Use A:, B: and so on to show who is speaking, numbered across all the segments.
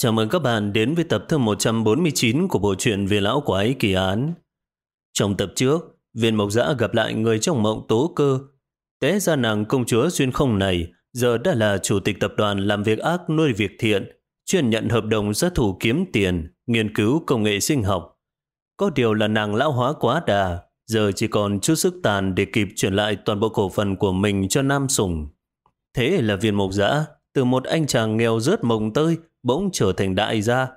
A: Chào mừng các bạn đến với tập thứ 149 của bộ truyện Về Lão Quái Kỳ Án. Trong tập trước, viên mộc giã gặp lại người trong mộng tố cơ. Té ra nàng công chúa xuyên không này giờ đã là chủ tịch tập đoàn làm việc ác nuôi việc thiện, chuyên nhận hợp đồng sát thủ kiếm tiền, nghiên cứu công nghệ sinh học. Có điều là nàng lão hóa quá đà, giờ chỉ còn chút sức tàn để kịp chuyển lại toàn bộ cổ phần của mình cho Nam Sùng. Thế là viên mộc giã, từ một anh chàng nghèo rớt mồng tơi, bỗng trở thành đại gia.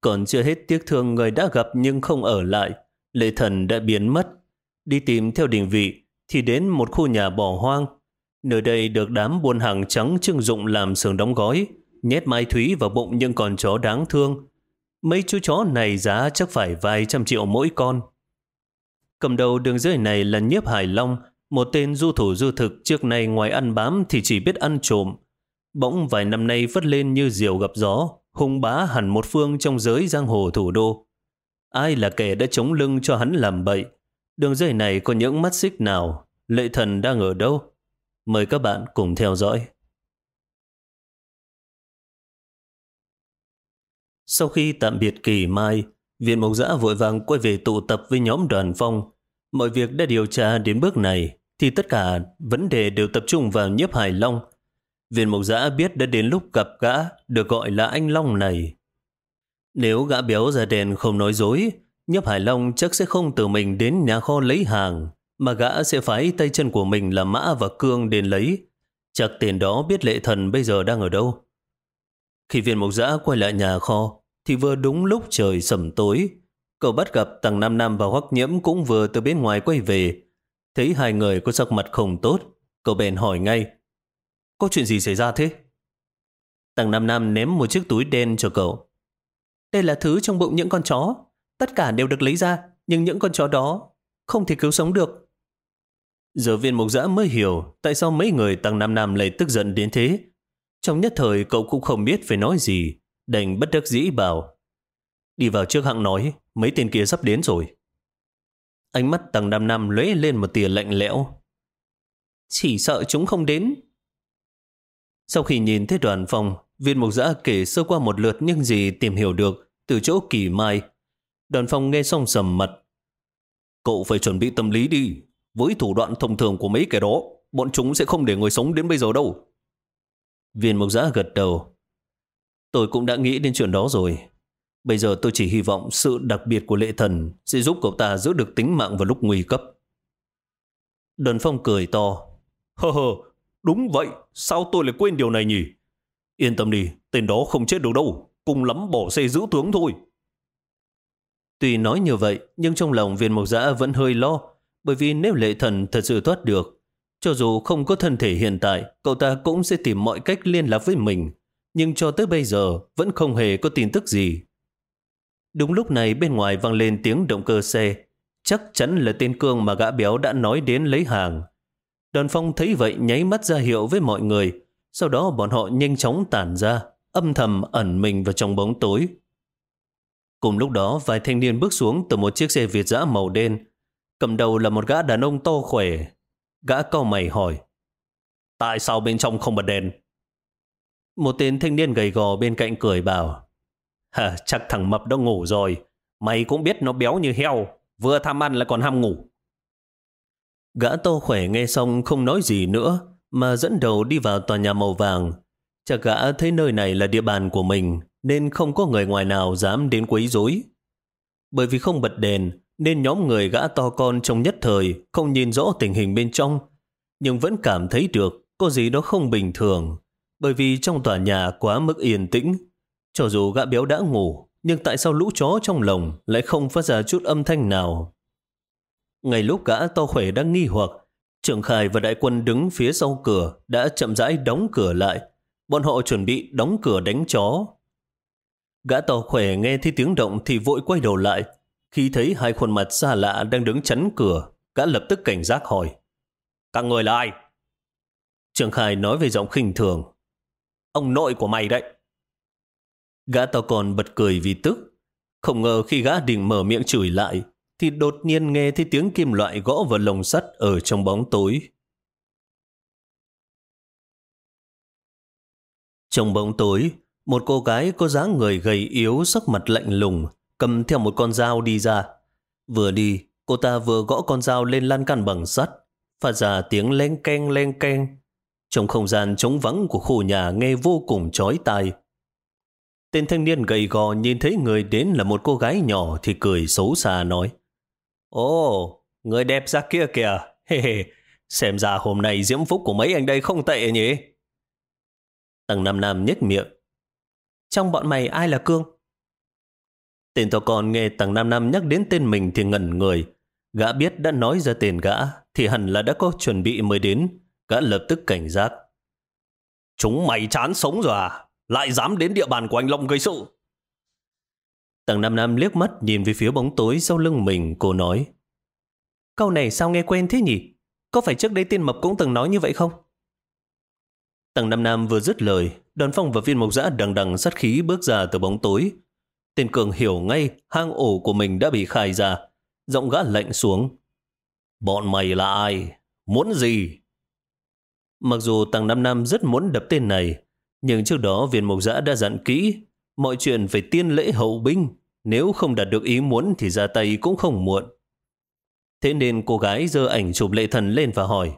A: Còn chưa hết tiếc thương người đã gặp nhưng không ở lại, lệ thần đã biến mất. Đi tìm theo định vị thì đến một khu nhà bỏ hoang. Nơi đây được đám buôn hàng trắng trưng dụng làm sườn đóng gói, nhét mai thúy vào bụng những con chó đáng thương. Mấy chú chó này giá chắc phải vài trăm triệu mỗi con. Cầm đầu đường dây này là Nhiếp Hải Long, một tên du thủ du thực trước nay ngoài ăn bám thì chỉ biết ăn trộm. Bỗng vài năm nay vất lên như diều gặp gió, hung bá hẳn một phương trong giới giang hồ thủ đô. Ai là kẻ đã chống lưng cho hắn làm bậy? Đường dây này có những mắt xích nào? Lệ thần đang ở đâu? Mời các bạn cùng theo dõi. Sau khi tạm biệt kỳ mai, Viện Mộc Giã vội vàng quay về tụ tập với nhóm đoàn phong. Mọi việc đã điều tra đến bước này, thì tất cả vấn đề đều tập trung vào nhiếp Hải Long. Viên Mộc Giã biết đã đến lúc gặp gã được gọi là anh Long này. Nếu gã béo ra đèn không nói dối, nhấp Hải Long chắc sẽ không tự mình đến nhà kho lấy hàng, mà gã sẽ phái tay chân của mình là Mã và Cương đến lấy. Chắc tiền đó biết lệ thần bây giờ đang ở đâu. Khi viên mộc giã quay lại nhà kho, thì vừa đúng lúc trời sầm tối. Cậu bắt gặp tầng Nam Nam và Hoắc Nhiễm cũng vừa từ bên ngoài quay về. Thấy hai người có sắc mặt không tốt, cậu bèn hỏi ngay. Có chuyện gì xảy ra thế? Tầng Nam Nam ném một chiếc túi đen cho cậu. Đây là thứ trong bụng những con chó. Tất cả đều được lấy ra, nhưng những con chó đó không thể cứu sống được. Giờ viên mục giã mới hiểu tại sao mấy người tầng Nam Nam lại tức giận đến thế. Trong nhất thời cậu cũng không biết phải nói gì đành bất đắc dĩ bảo. Đi vào trước hạng nói, mấy tên kia sắp đến rồi. Ánh mắt tầng Nam Nam lóe lên một tia lạnh lẽo. Chỉ sợ chúng không đến. Sau khi nhìn thấy đoàn phòng, viên mục giã kể sơ qua một lượt những gì tìm hiểu được từ chỗ kỳ mai. Đoàn phòng nghe xong sầm mặt. Cậu phải chuẩn bị tâm lý đi. Với thủ đoạn thông thường của mấy kẻ đó, bọn chúng sẽ không để người sống đến bây giờ đâu. Viên mục giã gật đầu. Tôi cũng đã nghĩ đến chuyện đó rồi. Bây giờ tôi chỉ hy vọng sự đặc biệt của lệ thần sẽ giúp cậu ta giữ được tính mạng vào lúc nguy cấp. đoàn Phong cười to. Hơ hơ, đúng vậy, sao tôi lại quên điều này nhỉ? Yên tâm đi, tên đó không chết được đâu, cùng lắm bỏ xe giữ tướng thôi. Tuy nói như vậy, nhưng trong lòng viên mộc giã vẫn hơi lo, bởi vì nếu lệ thần thật sự thoát được, cho dù không có thân thể hiện tại, cậu ta cũng sẽ tìm mọi cách liên lạc với mình, nhưng cho tới bây giờ vẫn không hề có tin tức gì. Đúng lúc này bên ngoài vang lên tiếng động cơ xe, chắc chắn là tên cương mà gã béo đã nói đến lấy hàng. Đoàn phong thấy vậy nháy mắt ra hiệu với mọi người, sau đó bọn họ nhanh chóng tản ra, âm thầm ẩn mình vào trong bóng tối. Cùng lúc đó, vài thanh niên bước xuống từ một chiếc xe Việt dã màu đen. Cầm đầu là một gã đàn ông to khỏe. Gã cau mày hỏi, Tại sao bên trong không bật đèn? Một tên thanh niên gầy gò bên cạnh cười bảo Hả, chắc thằng mập đã ngủ rồi. Mày cũng biết nó béo như heo. Vừa tham ăn là còn ham ngủ. Gã to khỏe nghe xong không nói gì nữa, mà dẫn đầu đi vào tòa nhà màu vàng. Chắc gã thấy nơi này là địa bàn của mình, nên không có người ngoài nào dám đến quấy rối. Bởi vì không bật đèn, nên nhóm người gã to con trong nhất thời không nhìn rõ tình hình bên trong, nhưng vẫn cảm thấy được có gì đó không bình thường bởi vì trong tòa nhà quá mức yên tĩnh. Cho dù gã béo đã ngủ, nhưng tại sao lũ chó trong lồng lại không phát ra chút âm thanh nào? Ngay lúc gã to khỏe đang nghi hoặc, trưởng khải và đại quân đứng phía sau cửa đã chậm rãi đóng cửa lại. Bọn họ chuẩn bị đóng cửa đánh chó. Gã to khỏe nghe thấy tiếng động thì vội quay đầu lại. Khi thấy hai khuôn mặt xa lạ đang đứng chắn cửa, gã lập tức cảnh giác hỏi. Các người là ai? Trường Khai nói về giọng khinh thường. Ông nội của mày đấy. Gã to còn bật cười vì tức. Không ngờ khi gã định mở miệng chửi lại, thì đột nhiên nghe thấy tiếng kim loại gõ vào lồng sắt ở trong bóng tối. Trong bóng tối, Một cô gái có dáng người gầy yếu, sắc mặt lạnh lùng, cầm theo một con dao đi ra. Vừa đi, cô ta vừa gõ con dao lên lan can bằng sắt, phát ra tiếng len keng len keng. Trong không gian trống vắng của khu nhà nghe vô cùng chói tai. Tên thanh niên gầy gò nhìn thấy người đến là một cô gái nhỏ thì cười xấu xa nói. Ồ, người đẹp ra kia kìa. Hê hê, xem ra hôm nay diễm phúc của mấy anh đây không tệ nhỉ? Tầng Nam Nam nhếch miệng. Trong bọn mày ai là Cương? Tên to con nghe tầng Nam Nam nhắc đến tên mình thì ngẩn người. Gã biết đã nói ra tên gã thì hẳn là đã có chuẩn bị mới đến. Gã lập tức cảnh giác. Chúng mày chán sống rồi à? Lại dám đến địa bàn của anh Long gây sự. Tầng Nam Nam liếc mắt nhìn về phía bóng tối sau lưng mình, cô nói. Câu này sao nghe quen thế nhỉ? Có phải trước đây tiên mập cũng từng nói như vậy không? Tầng Nam Nam vừa dứt lời, đoàn phong và viên mộc giã đằng đằng sát khí bước ra từ bóng tối. Tên Cường hiểu ngay hang ổ của mình đã bị khai ra. Giọng gã lạnh xuống. Bọn mày là ai? Muốn gì? Mặc dù Tầng Nam Nam rất muốn đập tên này, nhưng trước đó viên mộc giã đã dặn kỹ mọi chuyện phải tiên lễ hậu binh. Nếu không đạt được ý muốn thì ra tay cũng không muộn. Thế nên cô gái dơ ảnh chụp lệ thần lên và hỏi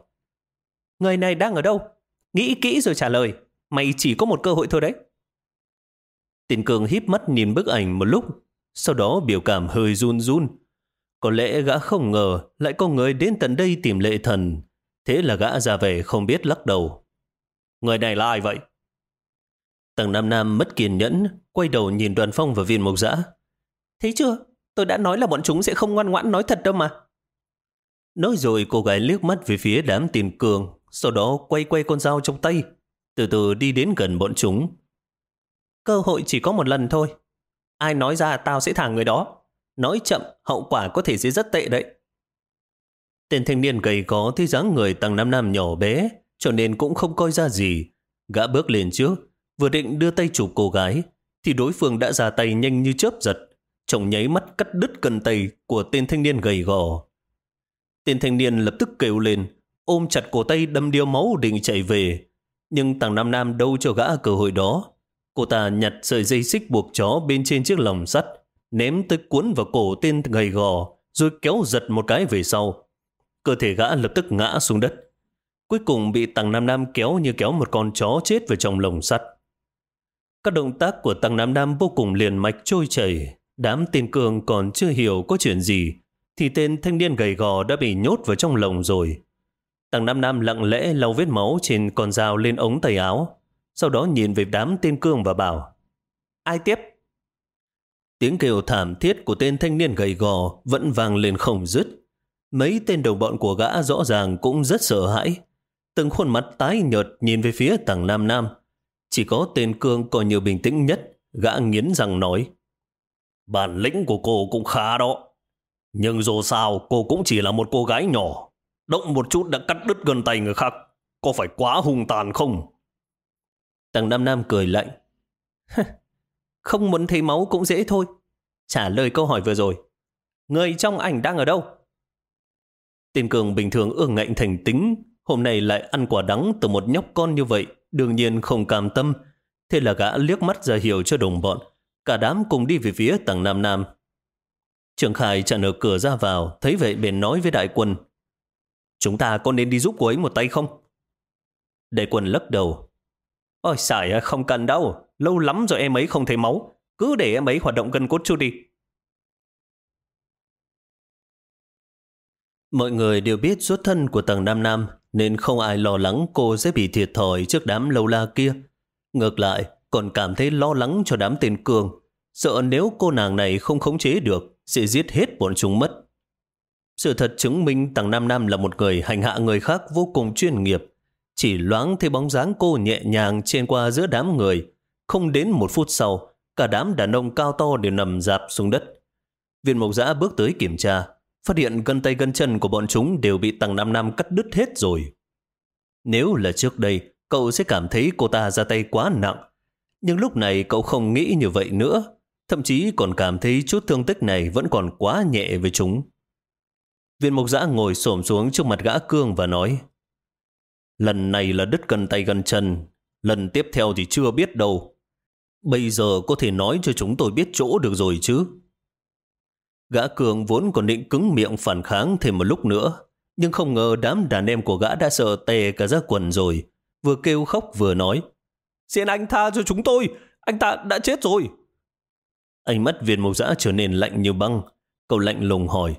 A: Người này đang ở đâu? Nghĩ kỹ rồi trả lời. Mày chỉ có một cơ hội thôi đấy. Tiền cường híp mắt nhìn bức ảnh một lúc, sau đó biểu cảm hơi run run. Có lẽ gã không ngờ lại có người đến tận đây tìm lệ thần. Thế là gã ra về không biết lắc đầu. Người này là ai vậy? Tầng Nam Nam mất kiên nhẫn, quay đầu nhìn đoàn phong và viên mộc dã. Thấy chưa? Tôi đã nói là bọn chúng sẽ không ngoan ngoãn nói thật đâu mà. Nói rồi cô gái liếc mắt về phía đám tiền cường, sau đó quay quay con dao trong tay, từ từ đi đến gần bọn chúng. Cơ hội chỉ có một lần thôi. Ai nói ra tao sẽ thả người đó. Nói chậm, hậu quả có thể sẽ rất tệ đấy. Tên thanh niên gầy có thấy dáng người tầng năm năm nhỏ bé, cho nên cũng không coi ra gì. Gã bước lên trước, vừa định đưa tay chụp cô gái, thì đối phương đã ra tay nhanh như chớp giật, chồng nháy mắt cắt đứt cần tay của tên thanh niên gầy gò. Tên thanh niên lập tức kêu lên, ôm chặt cổ tay đâm điêu máu định chạy về. Nhưng tàng Nam Nam đâu cho gã cơ hội đó. Cô ta nhặt sợi dây xích buộc chó bên trên chiếc lồng sắt, ném tới cuốn vào cổ tên gầy gò, rồi kéo giật một cái về sau. Cơ thể gã lập tức ngã xuống đất. Cuối cùng bị tàng Nam Nam kéo như kéo một con chó chết vào trong lồng sắt. Các động tác của tàng Nam Nam vô cùng liền mạch trôi chảy. Đám tên cường còn chưa hiểu có chuyện gì, thì tên thanh niên gầy gò đã bị nhốt vào trong lồng rồi. Tăng Nam Nam lặng lẽ lau vết máu trên con dao lên ống tay áo, sau đó nhìn về đám tên cương và bảo Ai tiếp? Tiếng kêu thảm thiết của tên thanh niên gầy gò vẫn vang lên không dứt. Mấy tên đồng bọn của gã rõ ràng cũng rất sợ hãi. Từng khuôn mặt tái nhợt nhìn về phía tầng Nam Nam. Chỉ có tên cương còn nhiều bình tĩnh nhất, gã nghiến răng nói Bản lĩnh của cô cũng khá đó. Nhưng dù sao, cô cũng chỉ là một cô gái nhỏ. Động một chút đã cắt đứt gần tay người khác. Có phải quá hung tàn không? Tầng Nam Nam cười lạnh. không muốn thấy máu cũng dễ thôi. Trả lời câu hỏi vừa rồi. Người trong ảnh đang ở đâu? Tên Cường bình thường ương ngạnh thành tính. Hôm nay lại ăn quả đắng từ một nhóc con như vậy. Đương nhiên không cam tâm. Thế là gã liếc mắt ra hiểu cho đồng bọn. Cả đám cùng đi về phía tầng Nam Nam. Trường Khải chặn ở cửa ra vào, thấy vậy bèn nói với đại quân. Chúng ta có nên đi giúp cô ấy một tay không? Đại quân lắc đầu. Ôi xài không cần đâu, lâu lắm rồi em ấy không thấy máu. Cứ để em ấy hoạt động gân cốt chút đi. Mọi người đều biết xuất thân của tầng Nam Nam, nên không ai lo lắng cô sẽ bị thiệt thòi trước đám lâu la kia. Ngược lại, còn cảm thấy lo lắng cho đám tên cường, sợ nếu cô nàng này không khống chế được, sẽ giết hết bọn chúng mất. Sự thật chứng minh Tằng Nam Nam là một người hành hạ người khác vô cùng chuyên nghiệp. Chỉ loáng thấy bóng dáng cô nhẹ nhàng trên qua giữa đám người. Không đến một phút sau, cả đám đàn ông cao to đều nằm dạp xuống đất. Viên mộc giã bước tới kiểm tra, phát hiện gân tay gân chân của bọn chúng đều bị Tằng Nam Nam cắt đứt hết rồi. Nếu là trước đây, cậu sẽ cảm thấy cô ta ra tay quá nặng. Nhưng lúc này cậu không nghĩ như vậy nữa thậm chí còn cảm thấy chút thương tích này vẫn còn quá nhẹ với chúng. Viên Mộc giã ngồi xổm xuống trước mặt gã cương và nói Lần này là đứt gần tay gần chân, lần tiếp theo thì chưa biết đâu. Bây giờ có thể nói cho chúng tôi biết chỗ được rồi chứ? Gã cường vốn còn định cứng miệng phản kháng thêm một lúc nữa, nhưng không ngờ đám đàn em của gã đã sợ tè cả ra quần rồi, vừa kêu khóc vừa nói. Xin anh tha cho chúng tôi, anh ta đã chết rồi. Ánh mắt viên mộc giã trở nên lạnh như băng, cậu lạnh lùng hỏi.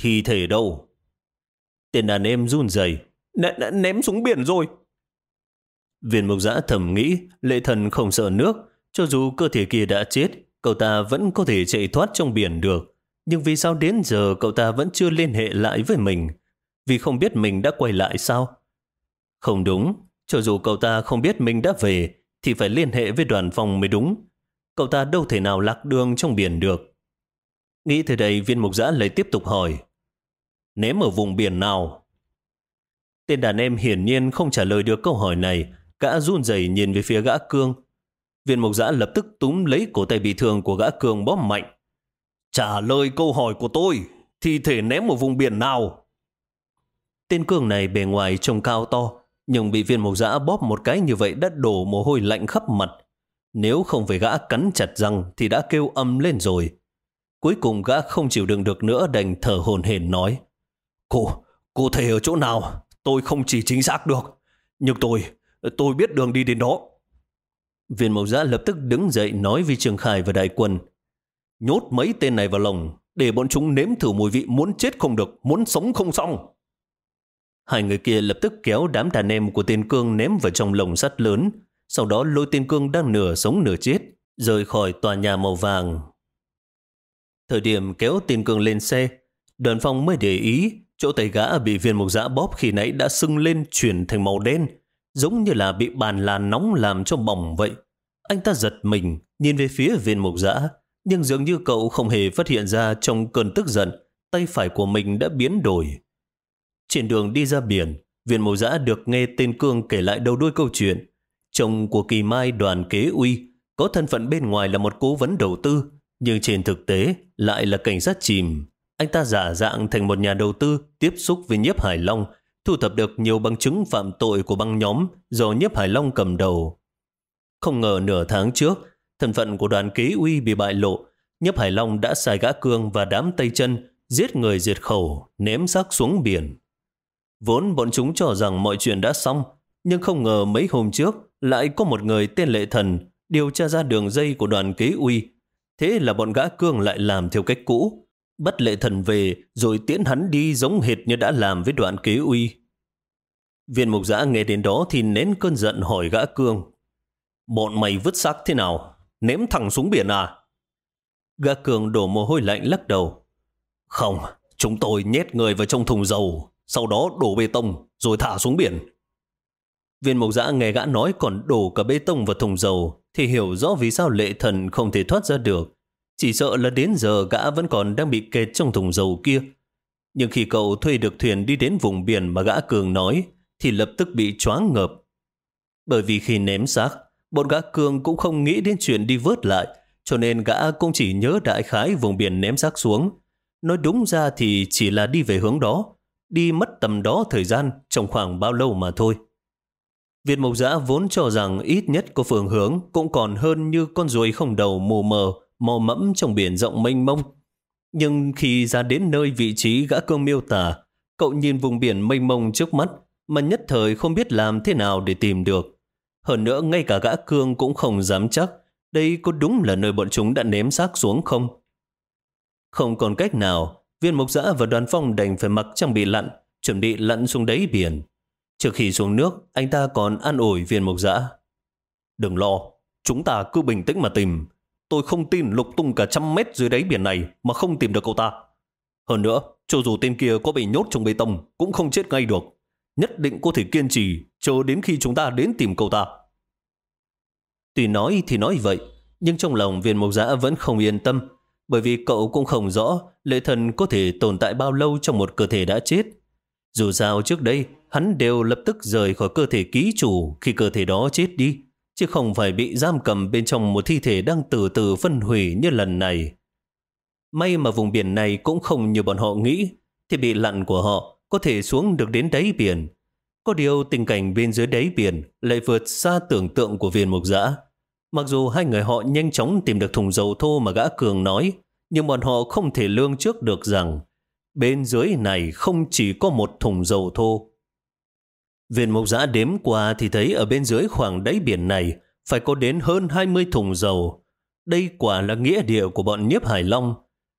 A: Thi thể đâu? Tên đàn em run rẩy ném xuống biển rồi. Viên mộc giã thầm nghĩ lệ thần không sợ nước, cho dù cơ thể kia đã chết, cậu ta vẫn có thể chạy thoát trong biển được. Nhưng vì sao đến giờ cậu ta vẫn chưa liên hệ lại với mình? Vì không biết mình đã quay lại sao? Không đúng, cho dù cậu ta không biết mình đã về, thì phải liên hệ với đoàn phòng mới đúng. Cậu ta đâu thể nào lạc đường trong biển được. Nghĩ thế đây viên mục giã lại tiếp tục hỏi. Ném ở vùng biển nào? Tên đàn em hiển nhiên không trả lời được câu hỏi này. Gã run rẩy nhìn về phía gã cương. Viên mục giã lập tức túm lấy cổ tay bị thương của gã cương bóp mạnh. Trả lời câu hỏi của tôi, thi thể ném ở vùng biển nào? Tên cương này bề ngoài trông cao to, nhưng bị viên mộc giã bóp một cái như vậy đã đổ mồ hôi lạnh khắp mặt. Nếu không phải gã cắn chặt răng thì đã kêu âm lên rồi. Cuối cùng gã không chịu đựng được nữa đành thở hồn hển nói. Cô, cô thầy ở chỗ nào? Tôi không chỉ chính xác được. Nhưng tôi, tôi biết đường đi đến đó. Viên mộc giã lập tức đứng dậy nói với Trường Khải và đại quân. Nhốt mấy tên này vào lồng, để bọn chúng nếm thử mùi vị muốn chết không được, muốn sống không xong. Hai người kia lập tức kéo đám đàn em của tên cương ném vào trong lồng sắt lớn, sau đó lôi tên cương đang nửa sống nửa chết, rời khỏi tòa nhà màu vàng. Thời điểm kéo tên cương lên xe, đoàn phong mới để ý chỗ tay gã bị viên mục giã bóp khi nãy đã sưng lên chuyển thành màu đen, giống như là bị bàn là nóng làm cho bỏng vậy. Anh ta giật mình, nhìn về phía viên mục giã, nhưng dường như cậu không hề phát hiện ra trong cơn tức giận, tay phải của mình đã biến đổi. Trên đường đi ra biển, viên mộ giã được nghe tên Cương kể lại đầu đuôi câu chuyện. Chồng của Kỳ Mai đoàn kế uy có thân phận bên ngoài là một cố vấn đầu tư, nhưng trên thực tế lại là cảnh sát chìm. Anh ta giả dạng thành một nhà đầu tư tiếp xúc với Nhiếp Hải Long, thu thập được nhiều bằng chứng phạm tội của băng nhóm do Nhiếp Hải Long cầm đầu. Không ngờ nửa tháng trước, thân phận của đoàn kế uy bị bại lộ, Nhiếp Hải Long đã xài gã cương và đám tay chân, giết người diệt khẩu, ném xác xuống biển. Vốn bọn chúng cho rằng mọi chuyện đã xong, nhưng không ngờ mấy hôm trước lại có một người tên Lệ Thần điều tra ra đường dây của đoàn kế uy. Thế là bọn gã cương lại làm theo cách cũ, bắt Lệ Thần về rồi tiễn hắn đi giống hệt như đã làm với đoàn kế uy. Viên mục giã nghe đến đó thì nén cơn giận hỏi gã cương. Bọn mày vứt xác thế nào? Ném thẳng xuống biển à? Gã cường đổ mồ hôi lạnh lắc đầu. Không, chúng tôi nhét người vào trong thùng dầu, sau đó đổ bê tông rồi thả xuống biển. Viên mộc giã nghe gã nói còn đổ cả bê tông vào thùng dầu thì hiểu rõ vì sao lệ thần không thể thoát ra được. Chỉ sợ là đến giờ gã vẫn còn đang bị kẹt trong thùng dầu kia. Nhưng khi cậu thuê được thuyền đi đến vùng biển mà gã cường nói thì lập tức bị choáng ngợp. Bởi vì khi ném xác, bọn gã cường cũng không nghĩ đến chuyện đi vớt lại cho nên gã cũng chỉ nhớ đại khái vùng biển ném xác xuống. Nói đúng ra thì chỉ là đi về hướng đó đi mất tầm đó thời gian trong khoảng bao lâu mà thôi. Việt Mộc Giã vốn cho rằng ít nhất có phương hướng cũng còn hơn như con ruồi không đầu mù mờ, mò mẫm trong biển rộng mênh mông. Nhưng khi ra đến nơi vị trí gã cương miêu tả, cậu nhìn vùng biển mênh mông trước mắt mà nhất thời không biết làm thế nào để tìm được. Hơn nữa ngay cả gã cương cũng không dám chắc đây có đúng là nơi bọn chúng đã ném xác xuống không. Không còn cách nào, Viên mục giã và đoàn phong đành phải mặc trang bị lặn, chuẩn bị lặn xuống đáy biển. Trước khi xuống nước, anh ta còn an ủi viên mục giã. Đừng lo, chúng ta cứ bình tĩnh mà tìm. Tôi không tin lục tung cả trăm mét dưới đáy biển này mà không tìm được cậu ta. Hơn nữa, cho dù tên kia có bị nhốt trong bê tông, cũng không chết ngay được. Nhất định có thể kiên trì, chờ đến khi chúng ta đến tìm cậu ta. Tuy nói thì nói vậy, nhưng trong lòng viên mộc giã vẫn không yên tâm bởi vì cậu cũng không rõ lệ thần có thể tồn tại bao lâu trong một cơ thể đã chết. Dù sao trước đây, hắn đều lập tức rời khỏi cơ thể ký chủ khi cơ thể đó chết đi, chứ không phải bị giam cầm bên trong một thi thể đang từ từ phân hủy như lần này. May mà vùng biển này cũng không như bọn họ nghĩ, thì bị lặn của họ có thể xuống được đến đáy biển. Có điều tình cảnh bên dưới đáy biển lại vượt xa tưởng tượng của viên mục giã. Mặc dù hai người họ nhanh chóng tìm được thùng dầu thô mà gã cường nói, nhưng bọn họ không thể lương trước được rằng bên dưới này không chỉ có một thùng dầu thô. Viên Mộc giã đếm qua thì thấy ở bên dưới khoảng đáy biển này phải có đến hơn 20 thùng dầu. Đây quả là nghĩa địa của bọn nhiếp Hải Long.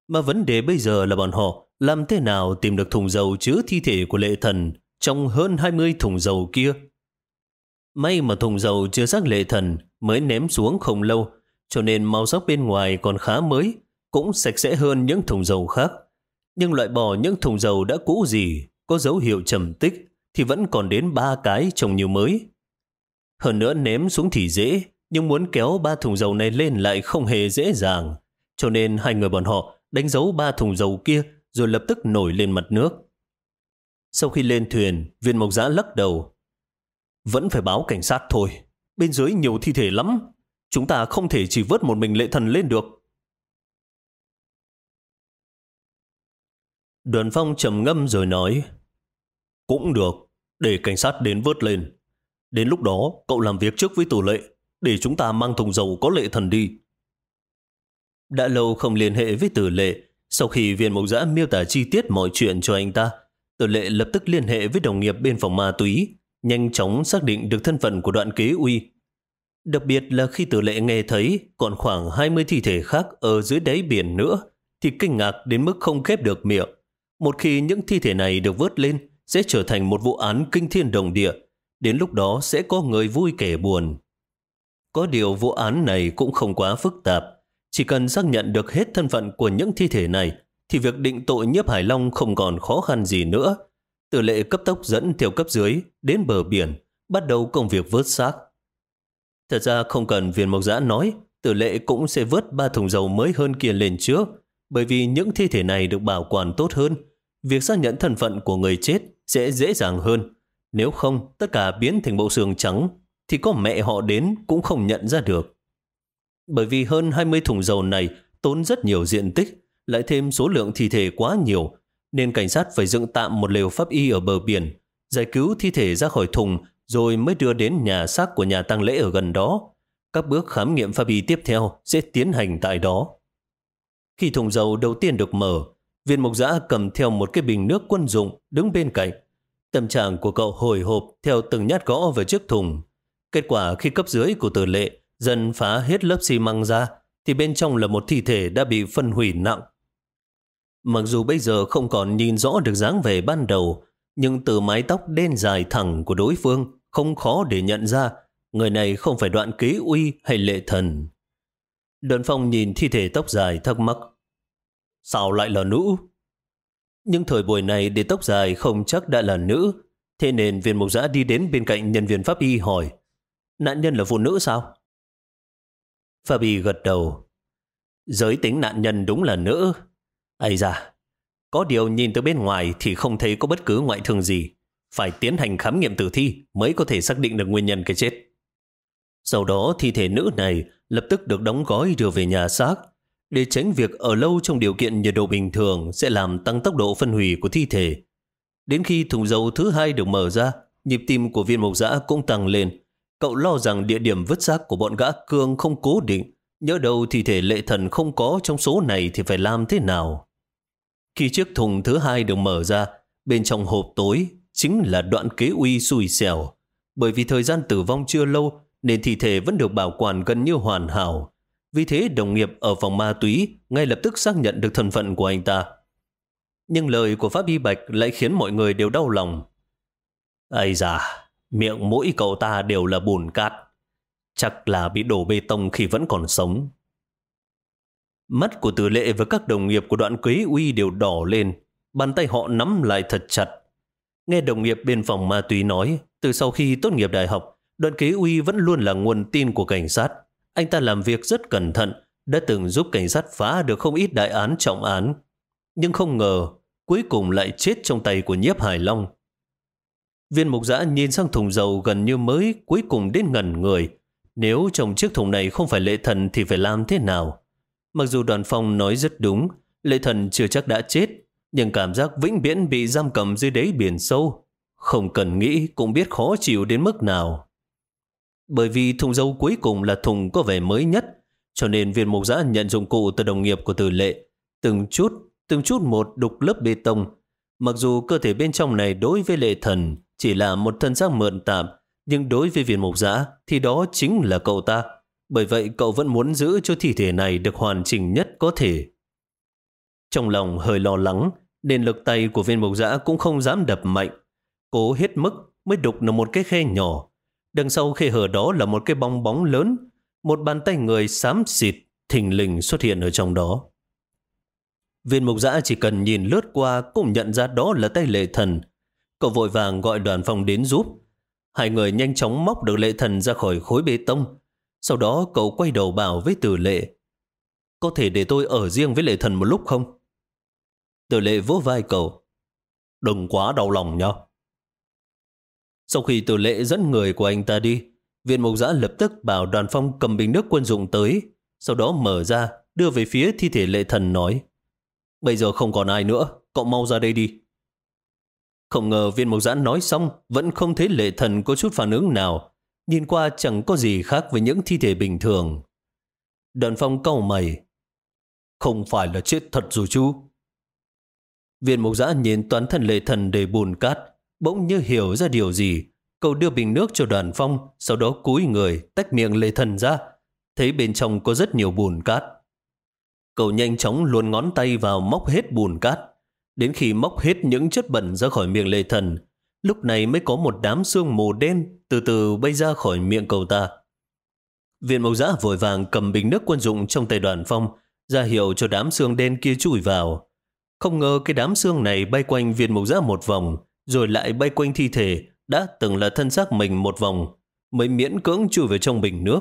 A: Mà vấn đề bây giờ là bọn họ làm thế nào tìm được thùng dầu chứa thi thể của lệ thần trong hơn 20 thùng dầu kia. May mà thùng dầu chưa xác lệ thần mới ném xuống không lâu, cho nên màu sắc bên ngoài còn khá mới, cũng sạch sẽ hơn những thùng dầu khác. Nhưng loại bỏ những thùng dầu đã cũ gì, có dấu hiệu trầm tích, thì vẫn còn đến ba cái trông như mới. Hơn nữa ném xuống thì dễ, nhưng muốn kéo ba thùng dầu này lên lại không hề dễ dàng. Cho nên hai người bọn họ đánh dấu ba thùng dầu kia rồi lập tức nổi lên mặt nước. Sau khi lên thuyền, viên mộc giã lắc đầu. Vẫn phải báo cảnh sát thôi. Bên dưới nhiều thi thể lắm. Chúng ta không thể chỉ vớt một mình lệ thần lên được. Đoàn phong trầm ngâm rồi nói. Cũng được, để cảnh sát đến vớt lên. Đến lúc đó, cậu làm việc trước với tù lệ, để chúng ta mang thùng dầu có lệ thần đi. Đã lâu không liên hệ với tử lệ, sau khi viên mộc giã miêu tả chi tiết mọi chuyện cho anh ta, tử lệ lập tức liên hệ với đồng nghiệp bên phòng ma túy, nhanh chóng xác định được thân phận của đoạn kế uy. Đặc biệt là khi tử lệ nghe thấy còn khoảng 20 thi thể khác ở dưới đáy biển nữa, thì kinh ngạc đến mức không khép được miệng. Một khi những thi thể này được vớt lên, sẽ trở thành một vụ án kinh thiên đồng địa. Đến lúc đó sẽ có người vui kẻ buồn. Có điều vụ án này cũng không quá phức tạp. Chỉ cần xác nhận được hết thân phận của những thi thể này, thì việc định tội nhiếp Hải Long không còn khó khăn gì nữa. Tử lệ cấp tốc dẫn theo cấp dưới đến bờ biển, bắt đầu công việc vớt xác. Thật ra không cần viên mộc giã nói, tử lệ cũng sẽ vớt ba thùng dầu mới hơn kia lên trước, bởi vì những thi thể này được bảo quản tốt hơn. Việc xác nhận thân phận của người chết sẽ dễ dàng hơn. Nếu không, tất cả biến thành bộ xương trắng, thì có mẹ họ đến cũng không nhận ra được. Bởi vì hơn 20 thùng dầu này tốn rất nhiều diện tích, lại thêm số lượng thi thể quá nhiều, nên cảnh sát phải dựng tạm một lều pháp y ở bờ biển, giải cứu thi thể ra khỏi thùng rồi mới đưa đến nhà xác của nhà tang lễ ở gần đó. Các bước khám nghiệm pháp y tiếp theo sẽ tiến hành tại đó. Khi thùng dầu đầu tiên được mở, viên mục giã cầm theo một cái bình nước quân dụng đứng bên cạnh. Tâm trạng của cậu hồi hộp theo từng nhát gõ vào chiếc thùng. Kết quả khi cấp dưới của tử lệ dần phá hết lớp xi măng ra, thì bên trong là một thi thể đã bị phân hủy nặng. Mặc dù bây giờ không còn nhìn rõ được dáng vẻ ban đầu, nhưng từ mái tóc đen dài thẳng của đối phương không khó để nhận ra người này không phải đoạn kế uy hay lệ thần. Đơn phong nhìn thi thể tóc dài thắc mắc. Sao lại là nữ? Nhưng thời buổi này để tóc dài không chắc đã là nữ, thế nên viên mục giã đi đến bên cạnh nhân viên pháp y hỏi nạn nhân là phụ nữ sao? Pháp y gật đầu. Giới tính nạn nhân đúng là nữ. Ây da, có điều nhìn từ bên ngoài thì không thấy có bất cứ ngoại thương gì. Phải tiến hành khám nghiệm tử thi mới có thể xác định được nguyên nhân cái chết. Sau đó thi thể nữ này lập tức được đóng gói đưa về nhà xác để tránh việc ở lâu trong điều kiện nhiệt độ bình thường sẽ làm tăng tốc độ phân hủy của thi thể. Đến khi thùng dầu thứ hai được mở ra, nhịp tim của viên mộc giã cũng tăng lên. Cậu lo rằng địa điểm vứt xác của bọn gã cương không cố định, nhớ đầu thi thể lệ thần không có trong số này thì phải làm thế nào? Khi chiếc thùng thứ hai được mở ra, bên trong hộp tối chính là đoạn kế uy xui xẻo. Bởi vì thời gian tử vong chưa lâu nên thi thể vẫn được bảo quản gần như hoàn hảo. Vì thế đồng nghiệp ở phòng ma túy ngay lập tức xác nhận được thân phận của anh ta. Nhưng lời của Pháp Y Bạch lại khiến mọi người đều đau lòng. Ây da, miệng mũi cậu ta đều là bùn cát. Chắc là bị đổ bê tông khi vẫn còn sống. Mắt của tử lệ và các đồng nghiệp của đoạn quế uy đều đỏ lên. Bàn tay họ nắm lại thật chặt. Nghe đồng nghiệp bên phòng ma túy nói, từ sau khi tốt nghiệp đại học, đoạn kế uy vẫn luôn là nguồn tin của cảnh sát. Anh ta làm việc rất cẩn thận, đã từng giúp cảnh sát phá được không ít đại án trọng án. Nhưng không ngờ, cuối cùng lại chết trong tay của nhiếp Hải Long. Viên mục giã nhìn sang thùng dầu gần như mới cuối cùng đến ngẩn người. Nếu trong chiếc thùng này không phải lệ thần thì phải làm thế nào? Mặc dù đoàn phong nói rất đúng, lệ thần chưa chắc đã chết, nhưng cảm giác vĩnh viễn bị giam cầm dưới đáy biển sâu. Không cần nghĩ cũng biết khó chịu đến mức nào. Bởi vì thùng dâu cuối cùng là thùng có vẻ mới nhất, cho nên viên mục giã nhận dụng cụ từ đồng nghiệp của tử lệ. Từng chút, từng chút một đục lớp bê tông. Mặc dù cơ thể bên trong này đối với lệ thần chỉ là một thân xác mượn tạm, nhưng đối với viên mục giã thì đó chính là cậu ta. Bởi vậy cậu vẫn muốn giữ cho thi thể này được hoàn chỉnh nhất có thể. Trong lòng hơi lo lắng, nên lực tay của viên mục giã cũng không dám đập mạnh. Cố hết mức mới đục được một cái khe nhỏ. Đằng sau khe hở đó là một cái bong bóng lớn, một bàn tay người xám xịt thình lình xuất hiện ở trong đó. Viên mục giã chỉ cần nhìn lướt qua cũng nhận ra đó là tay lệ thần. Cậu vội vàng gọi đoàn phòng đến giúp. Hai người nhanh chóng móc được lệ thần ra khỏi khối bê tông. Sau đó cậu quay đầu bảo với tử lệ. Có thể để tôi ở riêng với lệ thần một lúc không? Tử lệ vỗ vai cậu. Đừng quá đau lòng nhá. Sau khi tử lệ dẫn người của anh ta đi, viện mục giã lập tức bảo đoàn phong cầm bình nước quân dụng tới, sau đó mở ra, đưa về phía thi thể lệ thần nói. Bây giờ không còn ai nữa, cậu mau ra đây đi. Không ngờ viên Mộc giã nói xong, vẫn không thấy lệ thần có chút phản ứng nào. Nhìn qua chẳng có gì khác với những thi thể bình thường. Đoàn phong cau mày. Không phải là chết thật rồi chú. Viên mục giã nhìn toán thần lệ thần đầy bùn cát, bỗng như hiểu ra điều gì. Cậu đưa bình nước cho đoàn phong, sau đó cúi người, tách miệng lệ thần ra. Thấy bên trong có rất nhiều bùn cát. Cậu nhanh chóng luồn ngón tay vào móc hết bùn cát. Đến khi móc hết những chất bẩn ra khỏi miệng lệ thần, lúc này mới có một đám xương mù đen từ từ bay ra khỏi miệng cầu ta. Viện mộc giã vội vàng cầm bình nước quân dụng trong tay đoàn phong, ra hiệu cho đám xương đen kia chui vào. Không ngờ cái đám xương này bay quanh viên mộc giã một vòng, rồi lại bay quanh thi thể đã từng là thân xác mình một vòng, mới miễn cưỡng chui vào trong bình nước.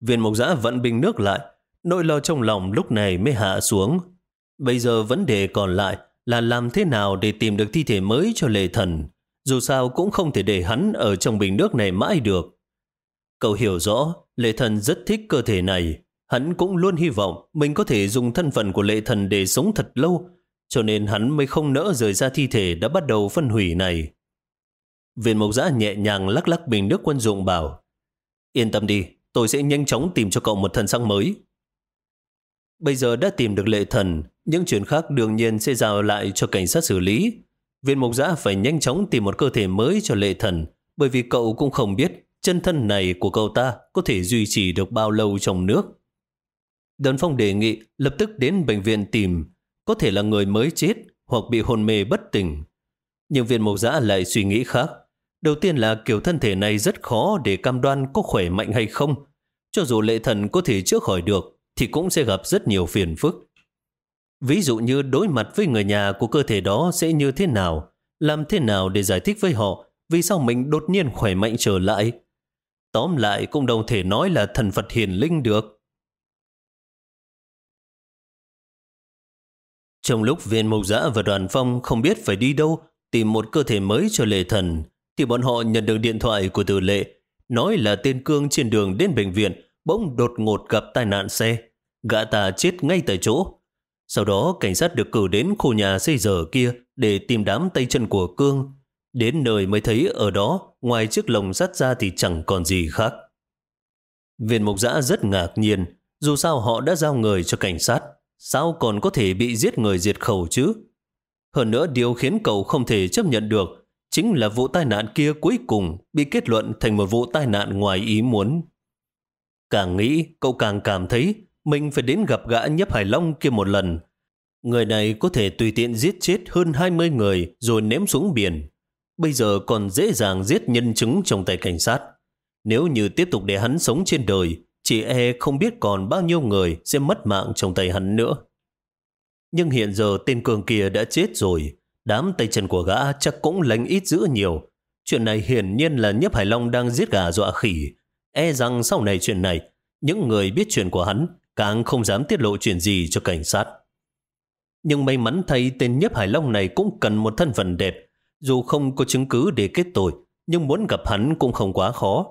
A: Viên mộc giã vặn bình nước lại, nỗi lo trong lòng lúc này mới hạ xuống. Bây giờ vấn đề còn lại là làm thế nào để tìm được thi thể mới cho lệ thần. Dù sao cũng không thể để hắn ở trong bình nước này mãi được. Cậu hiểu rõ, lệ thần rất thích cơ thể này. Hắn cũng luôn hy vọng mình có thể dùng thân phận của lệ thần để sống thật lâu, cho nên hắn mới không nỡ rời ra thi thể đã bắt đầu phân hủy này. Viên mộc giã nhẹ nhàng lắc lắc bình nước quân dụng bảo Yên tâm đi, tôi sẽ nhanh chóng tìm cho cậu một thần sắc mới. Bây giờ đã tìm được lệ thần, những chuyện khác đương nhiên sẽ giao lại cho cảnh sát xử lý. Viên mục giã phải nhanh chóng tìm một cơ thể mới cho lệ thần, bởi vì cậu cũng không biết chân thân này của cậu ta có thể duy trì được bao lâu trong nước. Đơn Phong đề nghị lập tức đến bệnh viện tìm, có thể là người mới chết hoặc bị hôn mê bất tỉnh. Nhưng viên mục giã lại suy nghĩ khác. Đầu tiên là kiểu thân thể này rất khó để cam đoan có khỏe mạnh hay không. Cho dù lệ thần có thể chữa khỏi được, thì cũng sẽ gặp rất nhiều phiền phức. Ví dụ như đối mặt với người nhà của cơ thể đó sẽ như thế nào, làm thế nào để giải thích với họ vì sao mình đột nhiên khỏe mạnh trở lại. Tóm lại cũng đâu thể nói là thần Phật hiền linh được. Trong lúc viên mộc giã và đoàn phong không biết phải đi đâu tìm một cơ thể mới cho lệ thần, thì bọn họ nhận được điện thoại của tử lệ, nói là tên cương trên đường đến bệnh viện bỗng đột ngột gặp tai nạn xe. Gã ta chết ngay tại chỗ. Sau đó cảnh sát được cử đến khu nhà xây dở kia để tìm đám tay chân của Cương. Đến nơi mới thấy ở đó, ngoài chiếc lồng sắt ra thì chẳng còn gì khác. Viên mục giã rất ngạc nhiên, dù sao họ đã giao người cho cảnh sát, sao còn có thể bị giết người diệt khẩu chứ? Hơn nữa điều khiến cậu không thể chấp nhận được chính là vụ tai nạn kia cuối cùng bị kết luận thành một vụ tai nạn ngoài ý muốn. Càng nghĩ, cậu càng cảm thấy mình phải đến gặp gã nhấp hải long kia một lần. Người này có thể tùy tiện giết chết hơn 20 người rồi ném xuống biển. Bây giờ còn dễ dàng giết nhân chứng trong tay cảnh sát. Nếu như tiếp tục để hắn sống trên đời, chị e không biết còn bao nhiêu người sẽ mất mạng trong tay hắn nữa. Nhưng hiện giờ tên cường kia đã chết rồi, đám tay chân của gã chắc cũng lánh ít dữ nhiều. Chuyện này hiển nhiên là Nhấp Hải Long đang giết gà dọa khỉ, E rằng sau này chuyện này, những người biết chuyện của hắn càng không dám tiết lộ chuyện gì cho cảnh sát. Nhưng may mắn thay tên Nhấp Hải Long này cũng cần một thân phận đẹp. Dù không có chứng cứ để kết tội, nhưng muốn gặp hắn cũng không quá khó.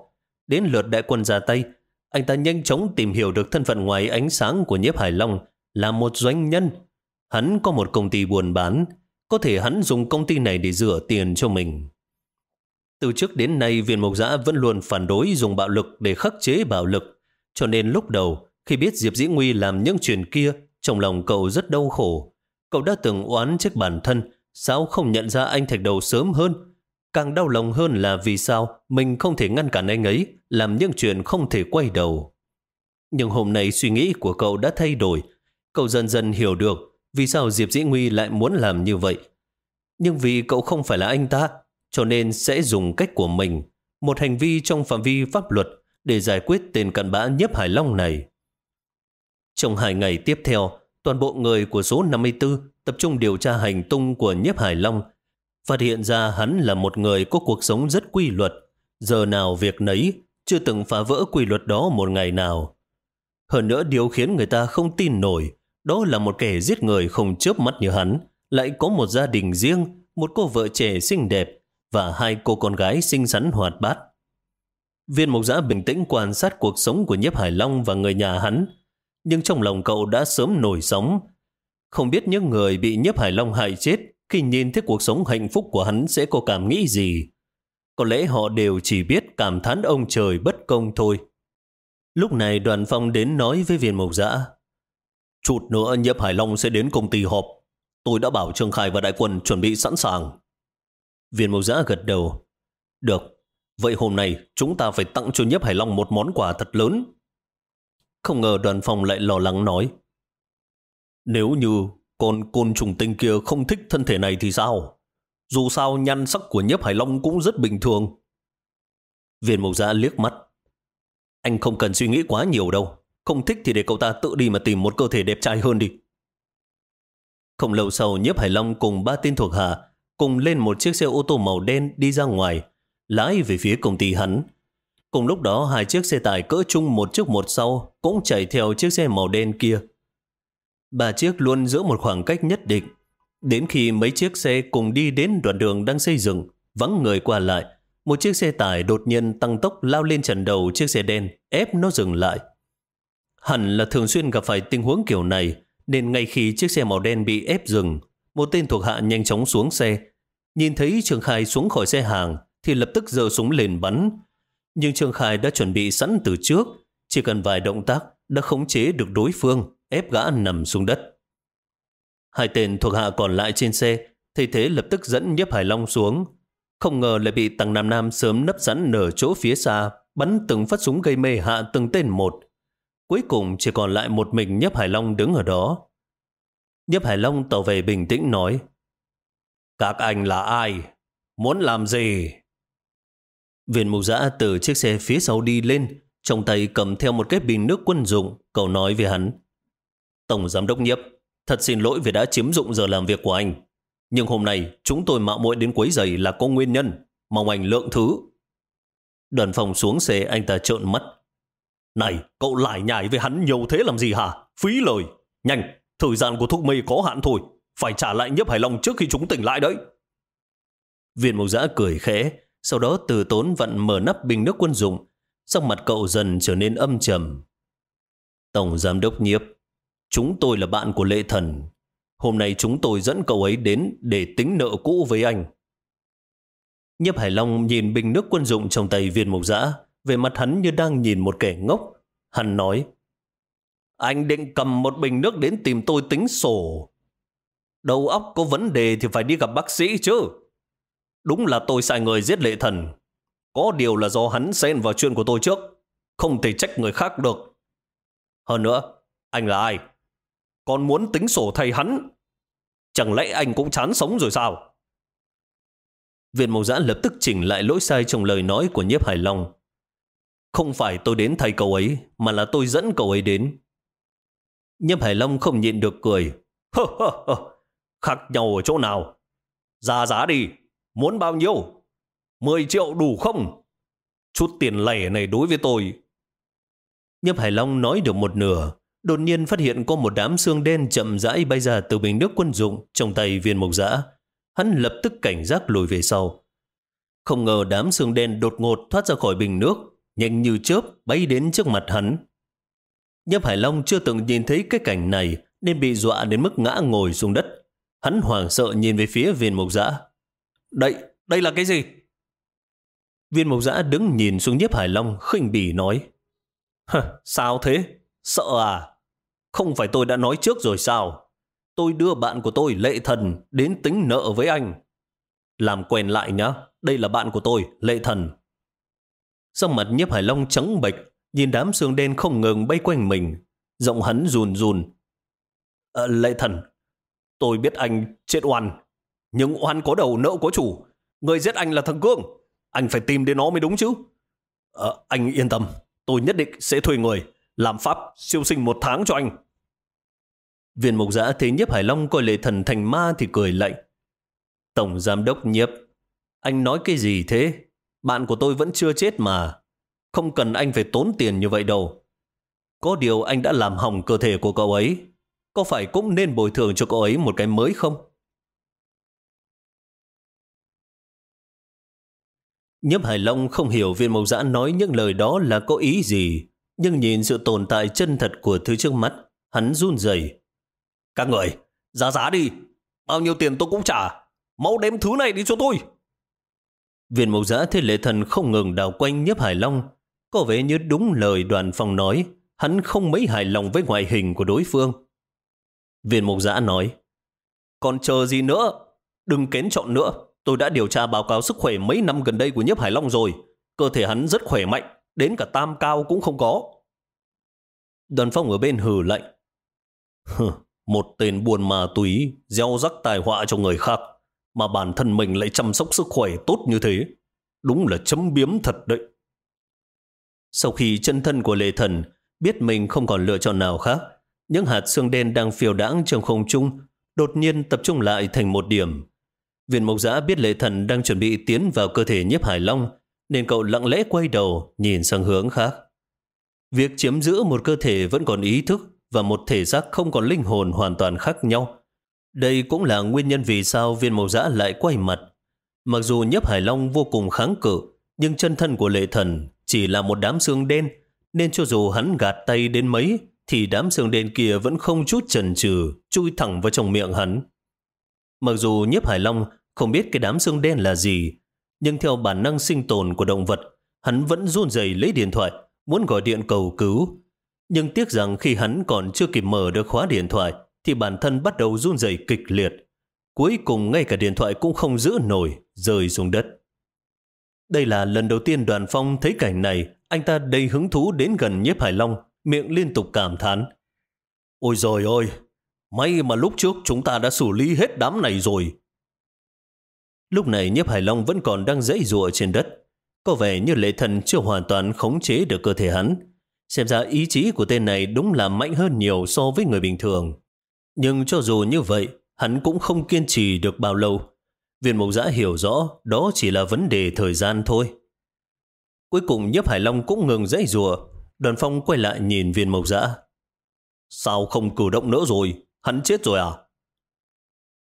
A: Đến lượt đại quân ra tay, anh ta nhanh chóng tìm hiểu được thân phận ngoài ánh sáng của Nhếp Hải Long là một doanh nhân. Hắn có một công ty buôn bán, có thể hắn dùng công ty này để rửa tiền cho mình. Từ trước đến nay viên mộc giã vẫn luôn phản đối dùng bạo lực để khắc chế bạo lực. Cho nên lúc đầu, khi biết Diệp Dĩ Nguy làm những chuyện kia, trong lòng cậu rất đau khổ. Cậu đã từng oán trách bản thân, sao không nhận ra anh thạch đầu sớm hơn? Càng đau lòng hơn là vì sao mình không thể ngăn cản anh ấy làm những chuyện không thể quay đầu. Nhưng hôm nay suy nghĩ của cậu đã thay đổi. Cậu dần dần hiểu được vì sao Diệp Dĩ Nguy lại muốn làm như vậy. Nhưng vì cậu không phải là anh ta, cho nên sẽ dùng cách của mình, một hành vi trong phạm vi pháp luật để giải quyết tên cặn bã nhiếp Hải Long này. Trong hai ngày tiếp theo, toàn bộ người của số 54 tập trung điều tra hành tung của nhiếp Hải Long, phát hiện ra hắn là một người có cuộc sống rất quy luật, giờ nào việc nấy, chưa từng phá vỡ quy luật đó một ngày nào. Hơn nữa điều khiến người ta không tin nổi, đó là một kẻ giết người không chớp mắt như hắn, lại có một gia đình riêng, một cô vợ trẻ xinh đẹp và hai cô con gái xinh xắn hoạt bát. Viên mục giã bình tĩnh quan sát cuộc sống của nhiếp Hải Long và người nhà hắn, nhưng trong lòng cậu đã sớm nổi sóng. Không biết những người bị nhiếp Hải Long hại chết khi nhìn thấy cuộc sống hạnh phúc của hắn sẽ có cảm nghĩ gì. Có lẽ họ đều chỉ biết cảm thán ông trời bất công thôi. Lúc này đoàn phong đến nói với viên mộc giã. Chút nữa nhiếp Hải Long sẽ đến công ty họp. Tôi đã bảo Trương Khai và đại quân chuẩn bị sẵn sàng. Viên mộc giã gật đầu. Được, vậy hôm nay chúng ta phải tặng cho nhiếp Hải Long một món quà thật lớn. Không ngờ đoàn phòng lại lo lắng nói. Nếu như con côn trùng tinh kia không thích thân thể này thì sao? Dù sao nhan sắc của nhiếp Hải Long cũng rất bình thường. Viên mộc giã liếc mắt. Anh không cần suy nghĩ quá nhiều đâu. Không thích thì để cậu ta tự đi mà tìm một cơ thể đẹp trai hơn đi. Không lâu sau, nhiếp Hải Long cùng ba tên thuộc hạ cùng lên một chiếc xe ô tô màu đen đi ra ngoài, lái về phía công ty hắn. Cùng lúc đó, hai chiếc xe tải cỡ chung một trước một sau cũng chạy theo chiếc xe màu đen kia. Ba chiếc luôn giữ một khoảng cách nhất định. Đến khi mấy chiếc xe cùng đi đến đoạn đường đang xây dựng, vắng người qua lại, một chiếc xe tải đột nhiên tăng tốc lao lên trần đầu chiếc xe đen, ép nó dừng lại. Hẳn là thường xuyên gặp phải tình huống kiểu này, nên ngay khi chiếc xe màu đen bị ép dừng, một tên thuộc hạ nhanh chóng xuống xe. Nhìn thấy Trường Khai xuống khỏi xe hàng, thì lập tức giơ súng lên bắn. Nhưng trương Khai đã chuẩn bị sẵn từ trước, chỉ cần vài động tác đã khống chế được đối phương, ép gã nằm xuống đất. Hai tên thuộc hạ còn lại trên xe, thay thế lập tức dẫn Nhếp Hải Long xuống. Không ngờ lại bị Tăng Nam Nam sớm nấp sẵn nở chỗ phía xa, bắn từng phát súng gây mê hạ từng tên một. Cuối cùng chỉ còn lại một mình Nhếp Hải Long đứng ở đó. Nhếp Hải Long tỏ về bình tĩnh nói Các anh là ai? Muốn làm gì? Viên mục giã từ chiếc xe phía sau đi lên, trong tay cầm theo một cái bình nước quân dụng, cậu nói với hắn. Tổng Giám đốc Nhiếp, thật xin lỗi vì đã chiếm dụng giờ làm việc của anh. Nhưng hôm nay chúng tôi mạo muội đến quấy giày là có nguyên nhân, mong anh lượng thứ. Đoàn phòng xuống xe anh ta trợn mắt. Này, cậu lại nhảy với hắn nhiều thế làm gì hả? Phí lời. Nhanh, thời gian của thuốc mê có hạn thôi. Phải trả lại nhiếp hải long trước khi chúng tỉnh lại đấy. Viên mộc giã cười khẽ, sau đó từ tốn vặn mở nắp bình nước quân dụng. Sắc mặt cậu dần trở nên âm trầm. Tổng giám đốc nhiếp, chúng tôi là bạn của lệ thần. Hôm nay chúng tôi dẫn cậu ấy đến để tính nợ cũ với anh. Nhiếp Hải Long nhìn bình nước quân dụng trong tay viên mục giã, về mặt hắn như đang nhìn một kẻ ngốc. Hắn nói, anh định cầm một bình nước đến tìm tôi tính sổ. Đầu óc có vấn đề thì phải đi gặp bác sĩ chứ. Đúng là tôi sai người giết lệ thần. Có điều là do hắn xen vào chuyện của tôi trước. Không thể trách người khác được. Hơn nữa, anh là ai? Còn muốn tính sổ thay hắn? Chẳng lẽ anh cũng chán sống rồi sao? Viện Mộc Giã lập tức chỉnh lại lỗi sai trong lời nói của Nhiếp Hải Long. Không phải tôi đến thay cậu ấy, mà là tôi dẫn cậu ấy đến. Nhâm Hải Long không nhịn được cười. Hơ hơ hơ, khác nhau ở chỗ nào? Ra giá đi, muốn bao nhiêu? 10 triệu đủ không? Chút tiền lẻ này đối với tôi. nhấp Hải Long nói được một nửa, đột nhiên phát hiện có một đám xương đen chậm rãi bay ra từ bình nước quân dụng trong tay viên mộc dã. Hắn lập tức cảnh giác lùi về sau. Không ngờ đám xương đen đột ngột thoát ra khỏi bình nước, nhanh như chớp bay đến trước mặt hắn. nhấp Hải Long chưa từng nhìn thấy cái cảnh này nên bị dọa đến mức ngã ngồi xuống đất. Hắn hoảng sợ nhìn về phía viên mộc dã. Đây, đây là cái gì? Viên mộc giã đứng nhìn xuống nhiếp hải long khinh bỉ nói. Sao thế? Sợ à? Không phải tôi đã nói trước rồi sao? Tôi đưa bạn của tôi lệ thần đến tính nợ với anh. Làm quen lại nhá, đây là bạn của tôi, lệ thần. Sau mặt nhiếp hải long trắng bệch, nhìn đám xương đen không ngừng bay quanh mình. Giọng hắn run run. À, lệ thần, tôi biết anh chết oan, nhưng oan có đầu nợ có chủ. Người giết anh là thằng Cương. Anh phải tìm đến nó mới đúng chứ. À, anh yên tâm, tôi nhất định sẽ thuê người, làm pháp siêu sinh một tháng cho anh. Viên mục giã thấy nhiếp Hải Long coi lệ thần thành ma thì cười lạnh. Tổng giám đốc nhiếp, anh nói cái gì thế? Bạn của tôi vẫn chưa chết mà. Không cần anh phải tốn tiền như vậy đâu. Có điều anh đã làm hỏng cơ thể của cậu ấy. Có phải cũng nên bồi thường cho cậu ấy một cái mới không? Nhấp Hải Long không hiểu viên mộc giã nói những lời đó là có ý gì, nhưng nhìn sự tồn tại chân thật của thứ trước mắt, hắn run rẩy. Các người, giá giá đi, bao nhiêu tiền tôi cũng trả, mau đem thứ này đi cho tôi. Viên mộc giã thấy lệ thần không ngừng đào quanh nhấp Hải Long, có vẻ như đúng lời đoàn phòng nói, hắn không mấy hài lòng với ngoại hình của đối phương. Viên mộc giã nói, còn chờ gì nữa, đừng kén chọn nữa, tôi đã điều tra báo cáo sức khỏe mấy năm gần đây của nhấp Hải Long rồi, cơ thể hắn rất khỏe mạnh, đến cả tam cao cũng không có. Đoàn phong ở bên hừ lạnh. một tên buồn ma túy, gieo rắc tài họa cho người khác, mà bản thân mình lại chăm sóc sức khỏe tốt như thế. Đúng là chấm biếm thật đấy. Sau khi chân thân của lê thần biết mình không còn lựa chọn nào khác, những hạt xương đen đang phiêu đãng trong không trung đột nhiên tập trung lại thành một điểm. Viên mộc giã biết lệ thần đang chuẩn bị tiến vào cơ thể nhiếp hải long, nên cậu lặng lẽ quay đầu nhìn sang hướng khác. Việc chiếm giữ một cơ thể vẫn còn ý thức và một thể xác không còn linh hồn hoàn toàn khác nhau. Đây cũng là nguyên nhân vì sao viên mộc giã lại quay mặt. Mặc dù nhấp hải long vô cùng kháng cự, nhưng chân thân của lệ thần chỉ là một đám xương đen, nên cho dù hắn gạt tay đến mấy, thì đám xương đen kia vẫn không chút chần chừ chui thẳng vào trong miệng hắn. Mặc dù nhiếp hải long không biết cái đám xương đen là gì, nhưng theo bản năng sinh tồn của động vật, hắn vẫn run rẩy lấy điện thoại, muốn gọi điện cầu cứu. Nhưng tiếc rằng khi hắn còn chưa kịp mở được khóa điện thoại, thì bản thân bắt đầu run rẩy kịch liệt. Cuối cùng ngay cả điện thoại cũng không giữ nổi, rơi xuống đất. Đây là lần đầu tiên đoàn phong thấy cảnh này, anh ta đầy hứng thú đến gần nhiếp hải long, miệng liên tục cảm thán. Ôi rồi ôi, may mà lúc trước chúng ta đã xử lý hết đám này rồi. Lúc này nhiếp hải long vẫn còn đang dãy rùa trên đất. Có vẻ như lệ thần chưa hoàn toàn khống chế được cơ thể hắn. Xem ra ý chí của tên này đúng là mạnh hơn nhiều so với người bình thường. Nhưng cho dù như vậy, hắn cũng không kiên trì được bao lâu. Viên mộc giã hiểu rõ đó chỉ là vấn đề thời gian thôi. Cuối cùng nhấp Hải Long cũng ngừng dãy rùa. Đoàn phong quay lại nhìn viên mộc giã. Sao không cử động nữa rồi? Hắn chết rồi à?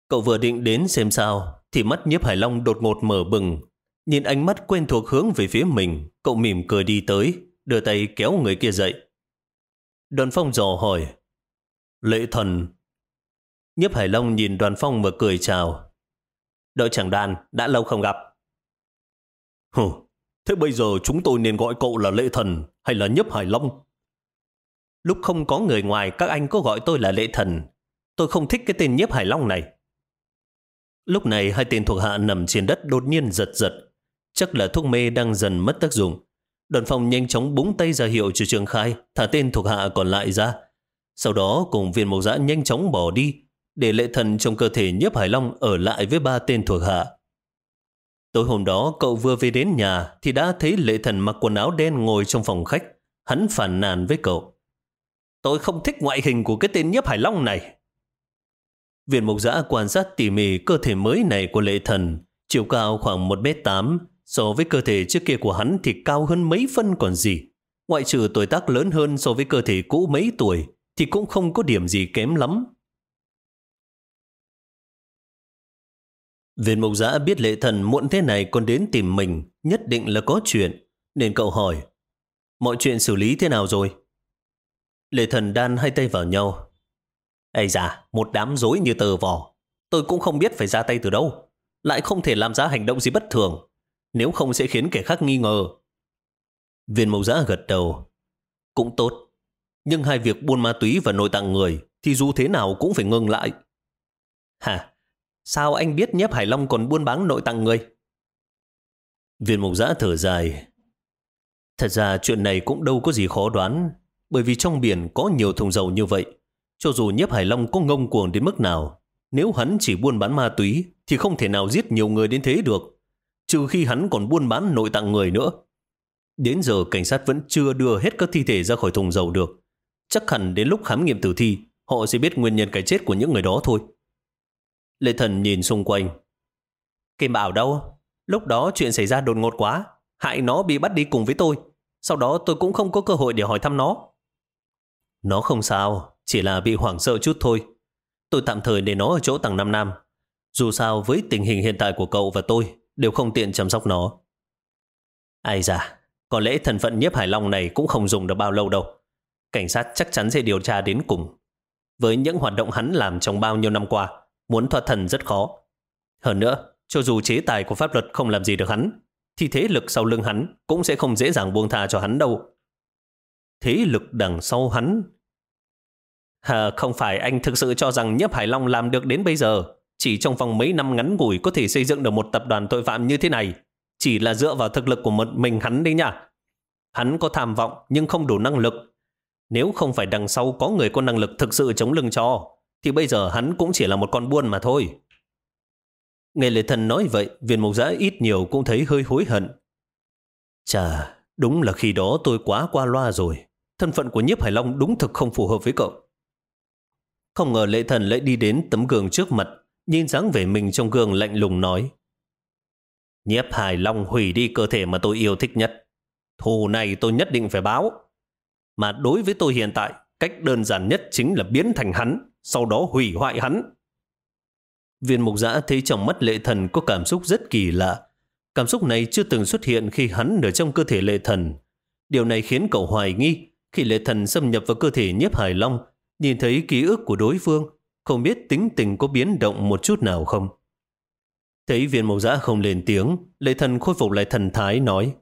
A: Cậu vừa định đến xem sao, thì mắt nhiếp Hải Long đột ngột mở bừng. Nhìn ánh mắt quen thuộc hướng về phía mình, cậu mỉm cười đi tới, đưa tay kéo người kia dậy. Đoàn phong dò hỏi. Lệ thần. Nhiếp Hải Long nhìn đoàn phong và cười chào. Đội trưởng đoàn, đã lâu không gặp. Hừ, thế bây giờ chúng tôi nên gọi cậu là Lệ Thần hay là Nhấp Hải Long? Lúc không có người ngoài, các anh có gọi tôi là Lệ Thần. Tôi không thích cái tên Nhấp Hải Long này. Lúc này hai tên thuộc hạ nằm trên đất đột nhiên giật giật. Chắc là thuốc mê đang dần mất tác dụng. Đoàn phòng nhanh chóng búng tay ra hiệu cho Trường Khai, thả tên thuộc hạ còn lại ra. Sau đó cùng viên mộc giã nhanh chóng bỏ đi, để lệ thần trong cơ thể nhiếp Hải Long ở lại với ba tên thuộc hạ. Tối hôm đó cậu vừa về đến nhà thì đã thấy lệ thần mặc quần áo đen ngồi trong phòng khách. Hắn phản nàn với cậu. Tôi không thích ngoại hình của cái tên nhiếp Hải Long này. Viện mục giã quan sát tỉ mỉ cơ thể mới này của lệ thần, chiều cao khoảng 1m8, so với cơ thể trước kia của hắn thì cao hơn mấy phân còn gì. Ngoại trừ tuổi tác lớn hơn so với cơ thể cũ mấy tuổi, thì cũng không có điểm gì kém lắm. Viên mục giã biết lệ thần muộn thế này còn đến tìm mình, nhất định là có chuyện, nên cậu hỏi, mọi chuyện xử lý thế nào rồi? Lệ thần đan hai tay vào nhau. Ây da, một đám rối như tờ vò. Tôi cũng không biết phải ra tay từ đâu. Lại không thể làm ra hành động gì bất thường. nếu không sẽ khiến kẻ khác nghi ngờ. Viên mẫu giã gật đầu. Cũng tốt, nhưng hai việc buôn ma túy và nội tạng người thì dù thế nào cũng phải ngừng lại. Hả? Sao anh biết nhếp Hải Long còn buôn bán nội tạng người? Viên mục giã thở dài. Thật ra chuyện này cũng đâu có gì khó đoán, bởi vì trong biển có nhiều thùng dầu như vậy. Cho dù nhiếp Hải Long có ngông cuồng đến mức nào, nếu hắn chỉ buôn bán ma túy thì không thể nào giết nhiều người đến thế được, trừ khi hắn còn buôn bán nội tạng người nữa. Đến giờ cảnh sát vẫn chưa đưa hết các thi thể ra khỏi thùng dầu được. Chắc hẳn đến lúc khám nghiệm tử thi, họ sẽ biết nguyên nhân cái chết của những người đó thôi. Lệ Thần nhìn xung quanh. Kim Bảo đâu? Lúc đó chuyện xảy ra đột ngột quá, hại nó bị bắt đi cùng với tôi. Sau đó tôi cũng không có cơ hội để hỏi thăm nó. Nó không sao, chỉ là bị hoảng sợ chút thôi. Tôi tạm thời để nó ở chỗ tầng 5 năm. Dù sao với tình hình hiện tại của cậu và tôi đều không tiện chăm sóc nó. Ai da, có lẽ thân phận nhiếp Hải Long này cũng không dùng được bao lâu đâu. Cảnh sát chắc chắn sẽ điều tra đến cùng. Với những hoạt động hắn làm trong bao nhiêu năm qua, muốn thoát thần rất khó. Hơn nữa, cho dù chế tài của pháp luật không làm gì được hắn, thì thế lực sau lưng hắn cũng sẽ không dễ dàng buông tha cho hắn đâu. Thế lực đằng sau hắn... Hà không phải anh thực sự cho rằng Nhấp Hải Long làm được đến bây giờ, chỉ trong vòng mấy năm ngắn ngủi có thể xây dựng được một tập đoàn tội phạm như thế này, chỉ là dựa vào thực lực của một mình hắn đấy nhá. Hắn có tham vọng nhưng không đủ năng lực. Nếu không phải đằng sau có người có năng lực thực sự chống lưng cho, thì bây giờ hắn cũng chỉ là một con buôn mà thôi. Nghe lời thần nói vậy, viên mục giã ít nhiều cũng thấy hơi hối hận. Chà, đúng là khi đó tôi quá qua loa rồi. Thân phận của nhiếp Hải Long đúng thực không phù hợp với cậu. Không ngờ lệ thần lại đi đến tấm gương trước mặt, nhìn dáng vẻ mình trong gương lạnh lùng nói. Nhiếp Hải Long hủy đi cơ thể mà tôi yêu thích nhất. Thù này tôi nhất định phải báo. Mà đối với tôi hiện tại, cách đơn giản nhất chính là biến thành hắn, sau đó hủy hoại hắn. Viên mục giã thấy trong mắt lệ thần có cảm xúc rất kỳ lạ. Cảm xúc này chưa từng xuất hiện khi hắn ở trong cơ thể lệ thần. Điều này khiến cậu hoài nghi khi lệ thần xâm nhập vào cơ thể nhiếp hải long, nhìn thấy ký ức của đối phương, không biết tính tình có biến động một chút nào không. Thấy viên mộc giã không lên tiếng, lệ thần khôi phục lại thần thái nói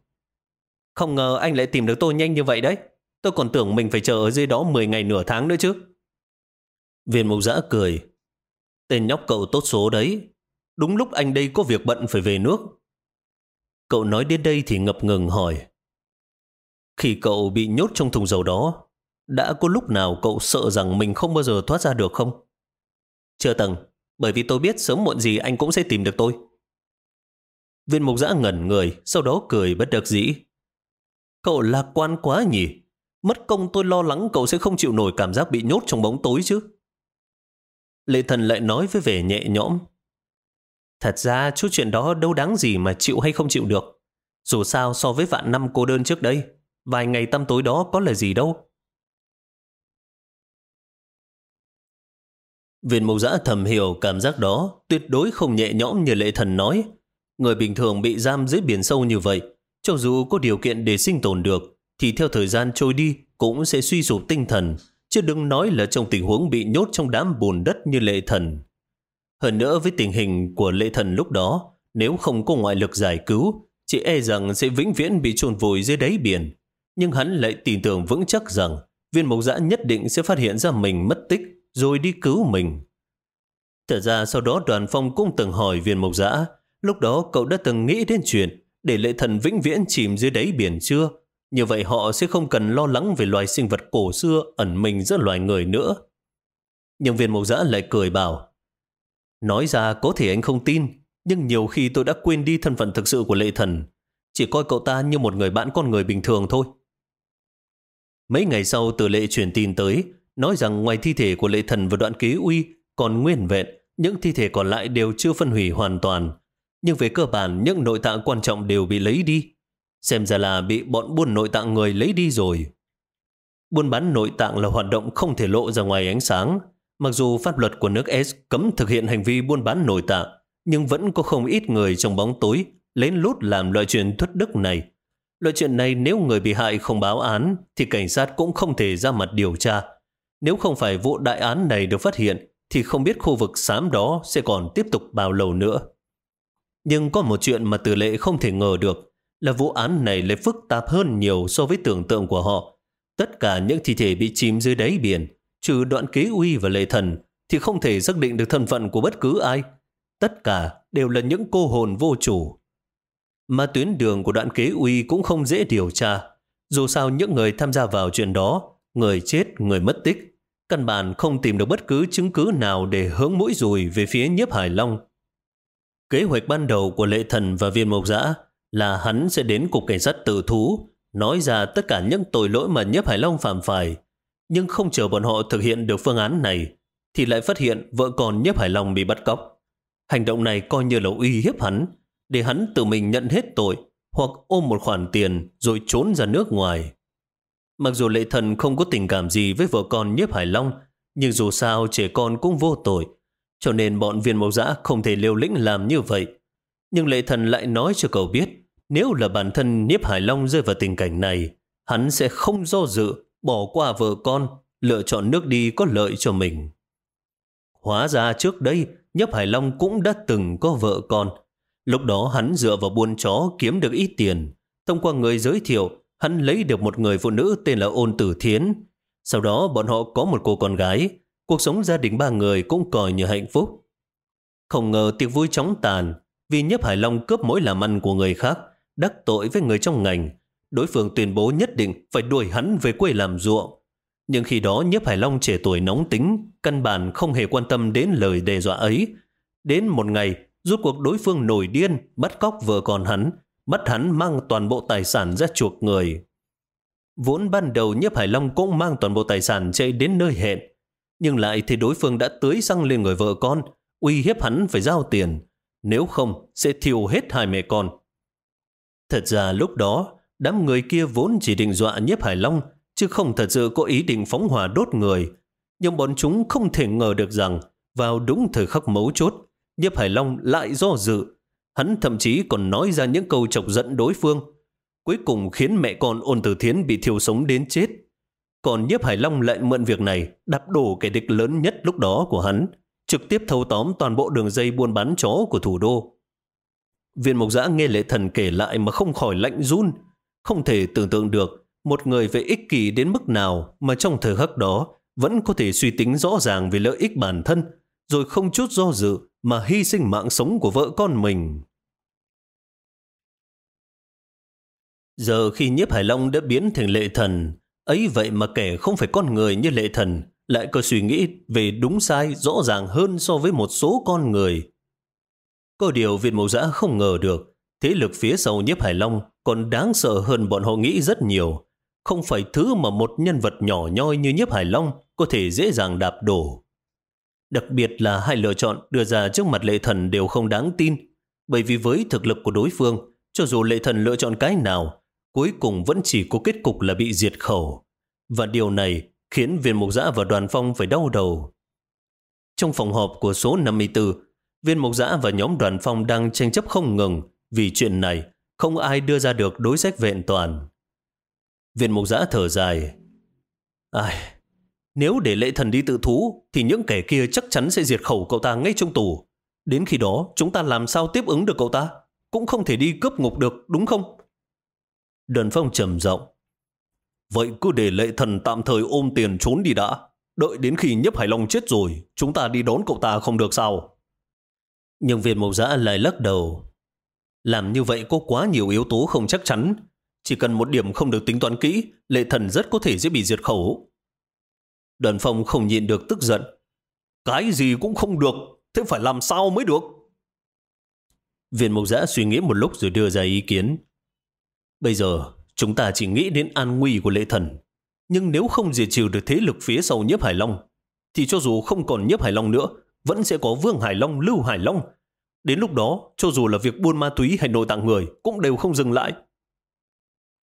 A: Không ngờ anh lại tìm được tôi nhanh như vậy đấy. Tôi còn tưởng mình phải chờ ở dưới đó 10 ngày nửa tháng nữa chứ. Viên mộc giã cười, Tên nhóc cậu tốt số đấy. Đúng lúc anh đây có việc bận phải về nước. Cậu nói đến đây thì ngập ngừng hỏi. Khi cậu bị nhốt trong thùng dầu đó, đã có lúc nào cậu sợ rằng mình không bao giờ thoát ra được không? Chưa từng, bởi vì tôi biết sớm muộn gì anh cũng sẽ tìm được tôi. Viên mục giã ngẩn người, sau đó cười bất đắc dĩ. Cậu lạc quan quá nhỉ? Mất công tôi lo lắng cậu sẽ không chịu nổi cảm giác bị nhốt trong bóng tối chứ. Lệ thần lại nói với vẻ nhẹ nhõm. Thật ra chút chuyện đó đâu đáng gì mà chịu hay không chịu được. Dù sao so với vạn năm cô đơn trước đây, vài ngày tăm tối đó có là gì đâu. Viên mục giã thầm hiểu cảm giác đó tuyệt đối không nhẹ nhõm như lệ thần nói. Người bình thường bị giam dưới biển sâu như vậy, cho dù có điều kiện để sinh tồn được, thì theo thời gian trôi đi cũng sẽ suy sụp tinh thần, chứ đừng nói là trong tình huống bị nhốt trong đám bùn đất như lệ thần. Hơn nữa với tình hình của lệ thần lúc đó, nếu không có ngoại lực giải cứu, chỉ e rằng sẽ vĩnh viễn bị trôn vùi dưới đáy biển. Nhưng hắn lại tin tưởng vững chắc rằng viên mộc dã nhất định sẽ phát hiện ra mình mất tích rồi đi cứu mình. Thật ra sau đó đoàn phong cũng từng hỏi viên mộc dã lúc đó cậu đã từng nghĩ đến chuyện để lệ thần vĩnh viễn chìm dưới đáy biển chưa? Như vậy họ sẽ không cần lo lắng về loài sinh vật cổ xưa ẩn mình giữa loài người nữa. Nhưng viên mộc dã lại cười bảo, nói ra có thể anh không tin, nhưng nhiều khi tôi đã quên đi thân phận thực sự của lệ thần, chỉ coi cậu ta như một người bạn con người bình thường thôi. Mấy ngày sau từ lệ truyền tin tới, nói rằng ngoài thi thể của lệ thần và đoạn kế uy còn nguyên vẹn, những thi thể còn lại đều chưa phân hủy hoàn toàn. Nhưng về cơ bản, những nội tạng quan trọng đều bị lấy đi. Xem ra là bị bọn buôn nội tạng người lấy đi rồi. Buôn bán nội tạng là hoạt động không thể lộ ra ngoài ánh sáng. Mặc dù pháp luật của nước S cấm thực hiện hành vi buôn bán nội tạng, nhưng vẫn có không ít người trong bóng tối lén lút làm loại chuyện thất đức này. Loại chuyện này nếu người bị hại không báo án thì cảnh sát cũng không thể ra mặt điều tra. Nếu không phải vụ đại án này được phát hiện thì không biết khu vực xám đó sẽ còn tiếp tục bao lâu nữa. Nhưng có một chuyện mà tử lệ không thể ngờ được là vụ án này lại phức tạp hơn nhiều so với tưởng tượng của họ. Tất cả những thi thể bị chìm dưới đáy biển, trừ đoạn kế uy và lệ thần, thì không thể xác định được thân phận của bất cứ ai. Tất cả đều là những cô hồn vô chủ. Mà tuyến đường của đoạn kế uy cũng không dễ điều tra. Dù sao những người tham gia vào chuyện đó, người chết, người mất tích, căn bản không tìm được bất cứ chứng cứ nào để hướng mũi dùi về phía nhiếp Hải Long. Kế hoạch ban đầu của lệ thần và viên mộc giã là hắn sẽ đến cục cảnh sát tự thú, nói ra tất cả những tội lỗi mà nhiếp Hải Long phạm phải. Nhưng không chờ bọn họ thực hiện được phương án này, thì lại phát hiện vợ con nhiếp Hải Long bị bắt cóc. Hành động này coi như là uy hiếp hắn, để hắn tự mình nhận hết tội, hoặc ôm một khoản tiền rồi trốn ra nước ngoài. Mặc dù lệ thần không có tình cảm gì với vợ con nhiếp Hải Long, nhưng dù sao trẻ con cũng vô tội, cho nên bọn viên mẫu giã không thể liều lĩnh làm như vậy. Nhưng lệ thần lại nói cho cậu biết, nếu là bản thân nhiếp Hải Long rơi vào tình cảnh này, hắn sẽ không do dự, bỏ qua vợ con, lựa chọn nước đi có lợi cho mình. Hóa ra trước đây, nhiếp Hải Long cũng đã từng có vợ con. Lúc đó hắn dựa vào buôn chó kiếm được ít tiền. Thông qua người giới thiệu, hắn lấy được một người phụ nữ tên là Ôn Tử Thiến. Sau đó bọn họ có một cô con gái, cuộc sống gia đình ba người cũng coi như hạnh phúc. Không ngờ tiệc vui chóng tàn, vì nhấp Hải Long cướp mỗi làm ăn của người khác, đắc tội với người trong ngành. Đối phương tuyên bố nhất định phải đuổi hắn về quê làm ruộng. Nhưng khi đó nhấp Hải Long trẻ tuổi nóng tính, căn bản không hề quan tâm đến lời đe dọa ấy. Đến một ngày, rút cuộc đối phương nổi điên, bắt cóc vợ con hắn, bắt hắn mang toàn bộ tài sản ra chuộc người. Vốn ban đầu nhấp Hải Long cũng mang toàn bộ tài sản chạy đến nơi hẹn, nhưng lại thì đối phương đã tưới xăng lên người vợ con, uy hiếp hắn phải giao tiền, nếu không sẽ thiêu hết hai mẹ con. Thật ra lúc đó, đám người kia vốn chỉ định dọa nhiếp Hải Long, chứ không thật sự có ý định phóng hỏa đốt người. Nhưng bọn chúng không thể ngờ được rằng, vào đúng thời khắc mấu chốt, Nhếp Hải Long lại do dự, Hắn thậm chí còn nói ra những câu chọc giận đối phương. Cuối cùng khiến mẹ con ôn tử thiến bị thiêu sống đến chết. Còn Nhếp Hải Long lại mượn việc này đạp đổ kẻ địch lớn nhất lúc đó của hắn, trực tiếp thâu tóm toàn bộ đường dây buôn bán chó của thủ đô. Viên mộc giã nghe lệ thần kể lại mà không khỏi lạnh run, không thể tưởng tượng được một người về ích kỷ đến mức nào mà trong thời khắc đó vẫn có thể suy tính rõ ràng về lợi ích bản thân, rồi không chút do dự mà hy sinh mạng sống của vợ con mình. Giờ khi nhiếp Hải Long đã biến thành lệ thần, ấy vậy mà kẻ không phải con người như lệ thần lại có suy nghĩ về đúng sai rõ ràng hơn so với một số con người. Có điều Việt Mẫu Giã không ngờ được, thế lực phía sau nhiếp Hải Long còn đáng sợ hơn bọn họ nghĩ rất nhiều. Không phải thứ mà một nhân vật nhỏ nhoi như nhiếp Hải Long có thể dễ dàng đạp đổ. Đặc biệt là hai lựa chọn đưa ra trước mặt lệ thần đều không đáng tin, bởi vì với thực lực của đối phương, cho dù lệ thần lựa chọn cái nào, cuối cùng vẫn chỉ có kết cục là bị diệt khẩu. Và điều này khiến viên mục giã và đoàn phong phải đau đầu. Trong phòng họp của số 54, viên mục giã và nhóm đoàn phong đang tranh chấp không ngừng vì chuyện này không ai đưa ra được đối sách vẹn toàn. Viên mục giã thở dài. Ai, nếu để lệ thần đi tự thú thì những kẻ kia chắc chắn sẽ diệt khẩu cậu ta ngay trong tù. Đến khi đó chúng ta làm sao tiếp ứng được cậu ta? Cũng không thể đi cướp ngục được đúng không? đần phong trầm giọng Vậy cứ để lệ thần tạm thời ôm tiền trốn đi đã. Đợi đến khi nhấp Hải Long chết rồi, chúng ta đi đón cậu ta không được sao? Nhưng viên mộc giã lại lắc đầu. Làm như vậy có quá nhiều yếu tố không chắc chắn. Chỉ cần một điểm không được tính toán kỹ, lệ thần rất có thể sẽ bị diệt khẩu. Đoàn phong không nhịn được tức giận. Cái gì cũng không được, thế phải làm sao mới được? Viên mộc giã suy nghĩ một lúc rồi đưa ra ý kiến. Bây giờ, chúng ta chỉ nghĩ đến an nguy của lệ thần. Nhưng nếu không diệt trừ được thế lực phía sau nhiếp Hải Long, thì cho dù không còn nhiếp Hải Long nữa, vẫn sẽ có Vương Hải Long, Lưu Hải Long. Đến lúc đó, cho dù là việc buôn ma túy hay nội tạng người, cũng đều không dừng lại.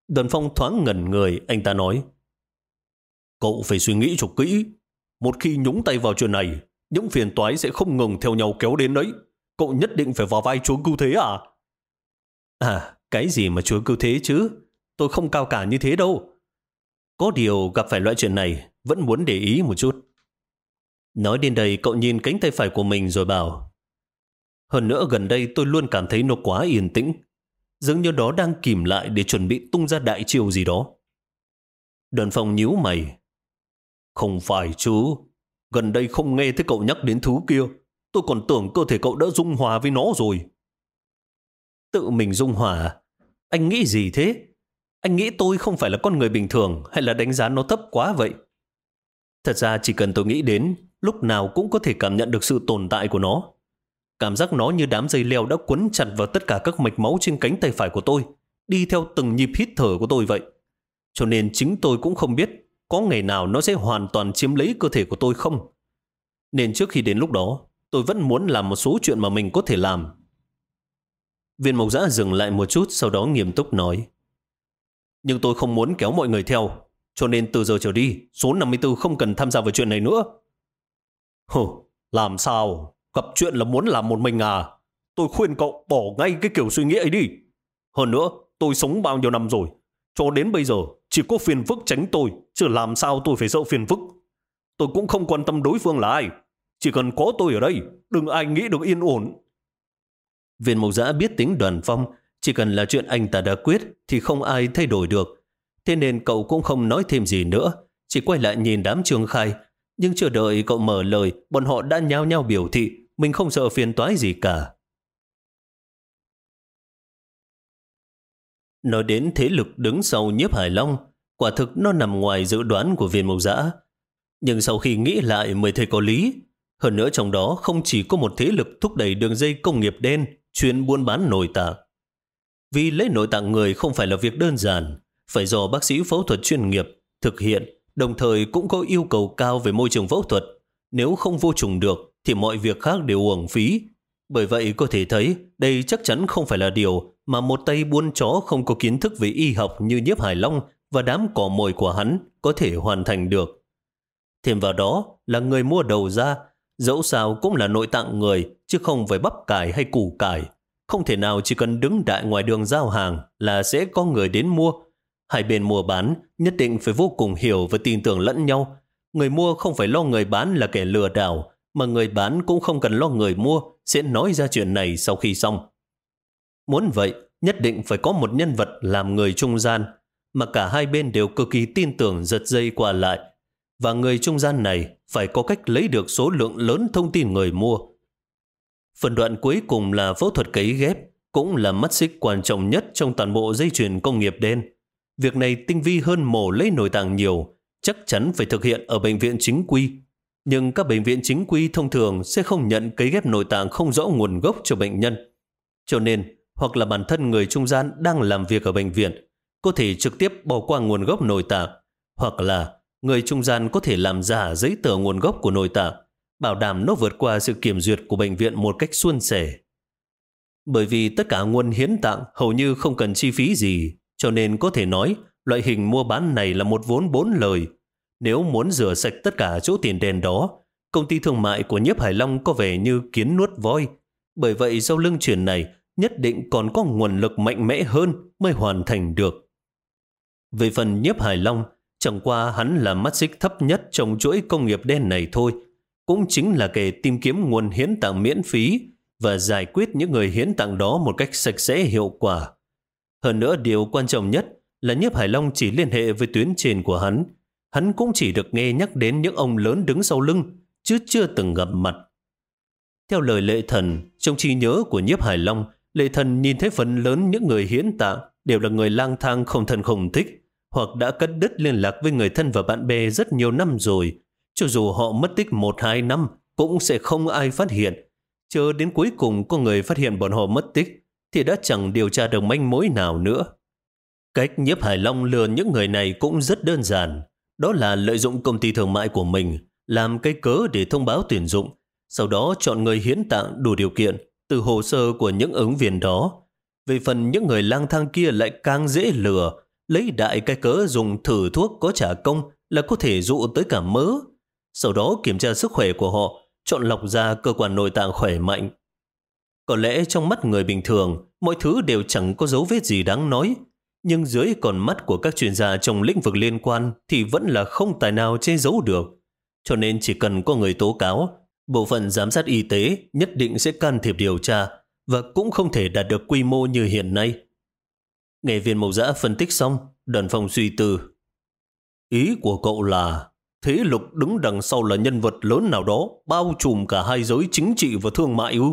A: Đoàn phong thoáng ngẩn người, anh ta nói. Cậu phải suy nghĩ cho kỹ. Một khi nhúng tay vào chuyện này, những phiền toái sẽ không ngừng theo nhau kéo đến đấy. Cậu nhất định phải vào vai chúa cứu thế à? À, cái gì mà chúa cứu thế chứ? Tôi không cao cả như thế đâu. Có điều gặp phải loại chuyện này, vẫn muốn để ý một chút. Nói đến đây, cậu nhìn cánh tay phải của mình rồi bảo Hơn nữa gần đây tôi luôn cảm thấy nó quá yên tĩnh. Dường như đó đang kìm lại để chuẩn bị tung ra đại chiêu gì đó. đoàn phong nhíu mày. Không phải chứ. Gần đây không nghe thấy cậu nhắc đến thứ kia. Tôi còn tưởng cơ thể cậu đã dung hòa với nó rồi. Tự mình dung hòa? À? Anh nghĩ gì thế? Anh nghĩ tôi không phải là con người bình thường hay là đánh giá nó thấp quá vậy? Thật ra chỉ cần tôi nghĩ đến, lúc nào cũng có thể cảm nhận được sự tồn tại của nó. Cảm giác nó như đám dây leo đã quấn chặt vào tất cả các mạch máu trên cánh tay phải của tôi, đi theo từng nhịp hít thở của tôi vậy. Cho nên chính tôi cũng không biết có ngày nào nó sẽ hoàn toàn chiếm lấy cơ thể của tôi không. Nên trước khi đến lúc đó, tôi vẫn muốn làm một số chuyện mà mình có thể làm. Viên mộc giã dừng lại một chút, sau đó nghiêm túc nói. Nhưng tôi không muốn kéo mọi người theo, cho nên từ giờ trở đi, số 54 không cần tham gia vào chuyện này nữa. Hừ, làm sao? Gặp chuyện là muốn làm một mình à? Tôi khuyên cậu bỏ ngay cái kiểu suy nghĩ ấy đi. Hơn nữa, tôi sống bao nhiêu năm rồi. Cho đến bây giờ, chỉ có phiền phức tránh tôi, chứ làm sao tôi phải sợ phiền phức. Tôi cũng không quan tâm đối phương là ai. Chỉ cần có tôi ở đây, đừng ai nghĩ được yên ổn. Viên mộc giã biết tính đoàn phong, chỉ cần là chuyện anh ta đã quyết thì không ai thay đổi được. Thế nên cậu cũng không nói thêm gì nữa, chỉ quay lại nhìn đám trường khai. Nhưng chưa đợi cậu mở lời, bọn họ đã nhao nhao biểu thị mình không sợ phiền toái gì cả. Nói đến thế lực đứng sau nhiếp Hải Long, quả thực nó nằm ngoài dự đoán của viên mộc giã. Nhưng sau khi nghĩ lại mới thấy có lý. Hơn nữa trong đó không chỉ có một thế lực thúc đẩy đường dây công nghiệp đen chuyên buôn bán nội tạng. Vì lấy nội tạng người không phải là việc đơn giản, phải do bác sĩ phẫu thuật chuyên nghiệp thực hiện, đồng thời cũng có yêu cầu cao về môi trường phẫu thuật. Nếu không vô trùng được, thì mọi việc khác đều uổng phí. Bởi vậy có thể thấy đây chắc chắn không phải là điều mà một tay buôn chó không có kiến thức về y học như nhiếp Hải Long và đám cỏ mồi của hắn có thể hoàn thành được. Thêm vào đó là người mua đầu ra, dẫu sao cũng là nội tạng người chứ không phải bắp cải hay củ cải. Không thể nào chỉ cần đứng đại ngoài đường giao hàng là sẽ có người đến mua. Hai bên mua bán nhất định phải vô cùng hiểu và tin tưởng lẫn nhau. Người mua không phải lo người bán là kẻ lừa đảo, mà người bán cũng không cần lo người mua sẽ nói ra chuyện này sau khi xong. Muốn vậy, nhất định phải có một nhân vật làm người trung gian, mà cả hai bên đều cực kỳ tin tưởng giật dây qua lại. Và người trung gian này phải có cách lấy được số lượng lớn thông tin người mua. Phần đoạn cuối cùng là phẫu thuật cấy ghép, cũng là mắt xích quan trọng nhất trong toàn bộ dây chuyền công nghiệp đen. Việc này tinh vi hơn mổ lấy nội tạng nhiều, chắc chắn phải thực hiện ở bệnh viện chính quy. Nhưng các bệnh viện chính quy thông thường sẽ không nhận cấy ghép nội tạng không rõ nguồn gốc cho bệnh nhân. Cho nên, hoặc là bản thân người trung gian đang làm việc ở bệnh viện, có thể trực tiếp bỏ qua nguồn gốc nội tạng, hoặc là người trung gian có thể làm giả giấy tờ nguồn gốc của nội tạng, bảo đảm nó vượt qua sự kiểm duyệt của bệnh viện một cách suôn sẻ. Bởi vì tất cả nguồn hiến tạng hầu như không cần chi phí gì, cho nên có thể nói loại hình mua bán này là một vốn bốn lời. Nếu muốn rửa sạch tất cả chỗ tiền đền đó, công ty thương mại của Nhiếp Hải Long có vẻ như kiến nuốt voi. Bởi vậy sau lưng chuyển này nhất định còn có nguồn lực mạnh mẽ hơn mới hoàn thành được. Về phần Nhiếp Hải Long, chẳng qua hắn là mắt xích thấp nhất trong chuỗi công nghiệp đen này thôi, cũng chính là kẻ tìm kiếm nguồn hiến tặng miễn phí và giải quyết những người hiến tặng đó một cách sạch sẽ hiệu quả. Hơn nữa điều quan trọng nhất là Nhiếp Hải Long chỉ liên hệ với tuyến trên của hắn. Hắn cũng chỉ được nghe nhắc đến những ông lớn đứng sau lưng, chứ chưa từng gặp mặt. Theo lời lệ thần, trong trí nhớ của Nhiếp Hải Long, lệ thần nhìn thấy phần lớn những người hiến tạ đều là người lang thang không thân không thích, hoặc đã cắt đứt liên lạc với người thân và bạn bè rất nhiều năm rồi. Cho dù họ mất tích một hai năm, cũng sẽ không ai phát hiện. Chờ đến cuối cùng có người phát hiện bọn họ mất tích, thì đã chẳng điều tra được manh mối nào nữa. Cách nhiếp Hải Long lừa những người này cũng rất đơn giản. Đó là lợi dụng công ty thương mại của mình, làm cái cớ để thông báo tuyển dụng, sau đó chọn người hiến tạng đủ điều kiện từ hồ sơ của những ứng viên đó. Về phần những người lang thang kia lại càng dễ lừa, lấy đại cái cớ dùng thử thuốc có trả công là có thể dụ tới cả mớ. Sau đó kiểm tra sức khỏe của họ, chọn lọc ra cơ quan nội tạng khỏe mạnh. Có lẽ trong mắt người bình thường, mọi thứ đều chẳng có dấu vết gì đáng nói, nhưng dưới còn mắt của các chuyên gia trong lĩnh vực liên quan thì vẫn là không tài nào che giấu được. Cho nên chỉ cần có người tố cáo, Bộ phận giám sát y tế nhất định sẽ can thiệp điều tra và cũng không thể đạt được quy mô như hiện nay. Nghe viên mộc giã phân tích xong, đoàn phòng suy tư. Ý của cậu là thế lực đứng đằng sau là nhân vật lớn nào đó bao trùm cả hai giới chính trị và thương mại ư?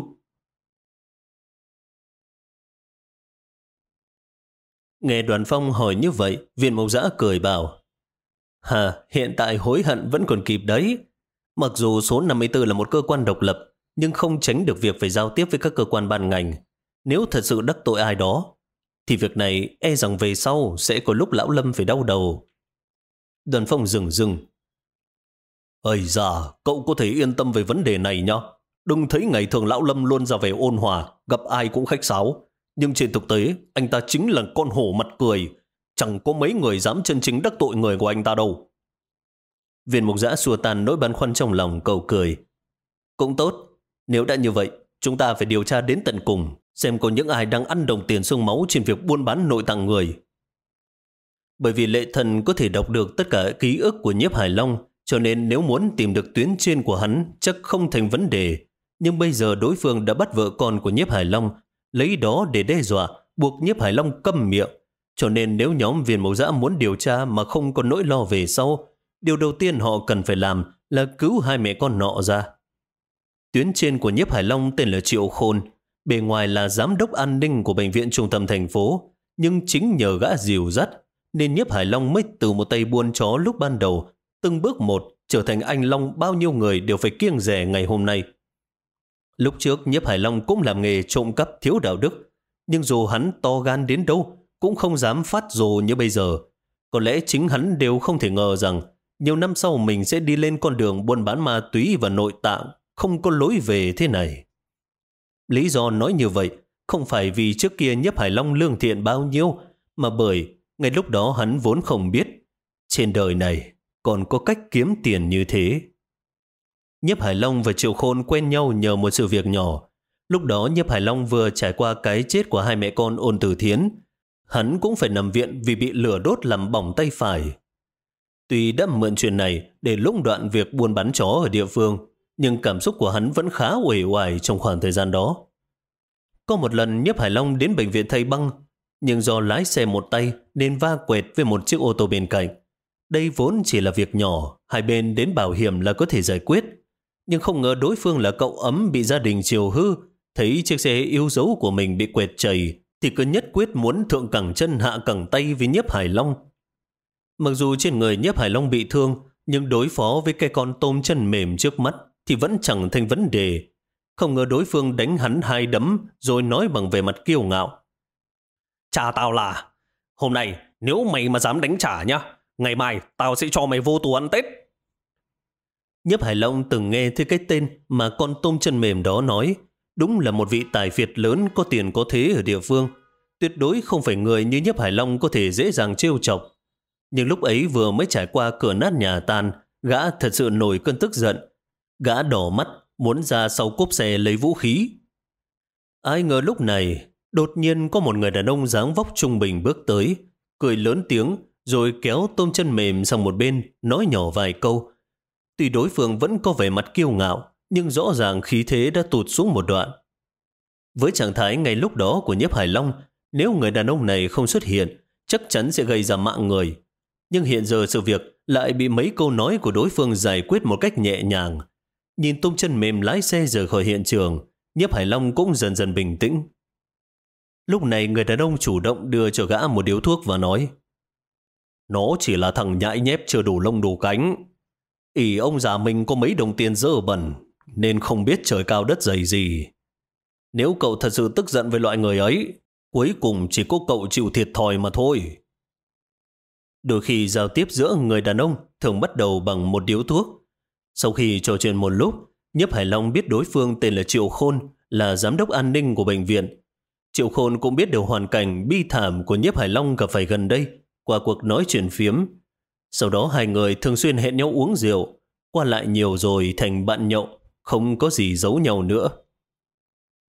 A: Nghe đoàn phong hỏi như vậy, viên mộc giã cười bảo. Hà, hiện tại hối hận vẫn còn kịp đấy. Mặc dù số 54 là một cơ quan độc lập, nhưng không tránh được việc phải giao tiếp với các cơ quan ban ngành. Nếu thật sự đắc tội ai đó, thì việc này e rằng về sau sẽ có lúc lão Lâm phải đau đầu. Đoàn phong dừng dừng. Ây da, cậu có thể yên tâm về vấn đề này nhá. Đừng thấy ngày thường lão Lâm luôn ra về ôn hòa, gặp ai cũng khách sáo. Nhưng trên thực tế, anh ta chính là con hổ mặt cười. Chẳng có mấy người dám chân chính đắc tội người của anh ta đâu. Viên mục giã xua tan nỗi băn khoăn trong lòng cầu cười. Cũng tốt, nếu đã như vậy, chúng ta phải điều tra đến tận cùng, xem có những ai đang ăn đồng tiền sương máu trên việc buôn bán nội tạng người. Bởi vì lệ thần có thể đọc được tất cả ký ức của nhiếp Hải Long, cho nên nếu muốn tìm được tuyến trên của hắn chắc không thành vấn đề. Nhưng bây giờ đối phương đã bắt vợ con của nhiếp Hải Long, lấy đó để đe dọa, buộc nhiếp Hải Long câm miệng. Cho nên nếu nhóm viên mẫu giã muốn điều tra mà không có nỗi lo về sau, điều đầu tiên họ cần phải làm là cứu hai mẹ con nọ ra. Tuyến trên của nhiếp Hải Long tên là Triệu Khôn, bề ngoài là giám đốc an ninh của bệnh viện trung tâm thành phố, nhưng chính nhờ gã dìu dắt, nên nhiếp Hải Long mới từ một tay buôn chó lúc ban đầu, từng bước một trở thành anh Long bao nhiêu người đều phải kiêng rẻ ngày hôm nay. Lúc trước nhiếp Hải Long cũng làm nghề trộm cắp thiếu đạo đức, nhưng dù hắn to gan đến đâu, cũng không dám phát rồ như bây giờ. Có lẽ chính hắn đều không thể ngờ rằng nhiều năm sau mình sẽ đi lên con đường buôn bán ma túy và nội tạng, không có lối về thế này. Lý do nói như vậy không phải vì trước kia Nhấp Hải Long lương thiện bao nhiêu, mà bởi ngay lúc đó hắn vốn không biết. Trên đời này còn có cách kiếm tiền như thế. Nhấp Hải Long và Triệu Khôn quen nhau nhờ một sự việc nhỏ. Lúc đó Nhấp Hải Long vừa trải qua cái chết của hai mẹ con ôn tử thiến. Hắn cũng phải nằm viện vì bị lửa đốt làm bỏng tay phải. Tuy đã mượn chuyện này để lũng đoạn việc buôn bán chó ở địa phương, nhưng cảm xúc của hắn vẫn khá uể oải trong khoảng thời gian đó. Có một lần Nhấp Hải Long đến bệnh viện thay băng, nhưng do lái xe một tay nên va quẹt với một chiếc ô tô bên cạnh. Đây vốn chỉ là việc nhỏ, hai bên đến bảo hiểm là có thể giải quyết. Nhưng không ngờ đối phương là cậu ấm bị gia đình chiều hư, thấy chiếc xe yêu dấu của mình bị quẹt chảy, thì cứ nhất quyết muốn thượng cẳng chân hạ cẳng tay với Nhấp Hải Long. Mặc dù trên người Nhấp Hải Long bị thương, nhưng đối phó với cái con tôm chân mềm trước mắt thì vẫn chẳng thành vấn đề. Không ngờ đối phương đánh hắn hai đấm rồi nói bằng vẻ mặt kiêu ngạo. Cha tao là, hôm nay nếu mày mà dám đánh trả nhá, ngày mai tao sẽ cho mày vô tù ăn Tết. Nhấp Hải Long từng nghe thấy cái tên mà con tôm chân mềm đó nói. Đúng là một vị tài phiệt lớn có tiền có thế ở địa phương. Tuyệt đối không phải người như Nhấp Hải Long có thể dễ dàng trêu chọc. Nhưng lúc ấy vừa mới trải qua cửa nát nhà tan, gã thật sự nổi cơn tức giận. Gã đỏ mắt, muốn ra sau cốp xe lấy vũ khí. Ai ngờ lúc này, đột nhiên có một người đàn ông dáng vóc trung bình bước tới, cười lớn tiếng, rồi kéo tôm chân mềm sang một bên, nói nhỏ vài câu. Tuy đối phương vẫn có vẻ mặt kiêu ngạo, nhưng rõ ràng khí thế đã tụt xuống một đoạn. Với trạng thái ngay lúc đó của Nhếp Hải Long, nếu người đàn ông này không xuất hiện, chắc chắn sẽ gây ra mạng người. Nhưng hiện giờ sự việc lại bị mấy câu nói của đối phương giải quyết một cách nhẹ nhàng. Nhìn tung chân mềm lái xe rời khỏi hiện trường, Nhếp Hải Long cũng dần dần bình tĩnh. Lúc này người đàn ông chủ động đưa cho gã một điếu thuốc và nói Nó chỉ là thằng nhãi nhép chưa đủ lông đủ cánh ỷ ông già mình có mấy đồng tiền dơ bẩn nên không biết trời cao đất dày gì. Nếu cậu thật sự tức giận với loại người ấy, cuối cùng chỉ có cậu chịu thiệt thòi mà thôi. Đôi khi giao tiếp giữa người đàn ông thường bắt đầu bằng một điếu thuốc. Sau khi trò chuyện một lúc, Nhấp Hải Long biết đối phương tên là Triệu Khôn, là giám đốc an ninh của bệnh viện. Triệu Khôn cũng biết được hoàn cảnh bi thảm của Nhấp Hải Long gặp phải gần đây qua cuộc nói chuyện phiếm. Sau đó hai người thường xuyên hẹn nhau uống rượu, qua lại nhiều rồi thành bạn nhậu, không có gì giấu nhau nữa.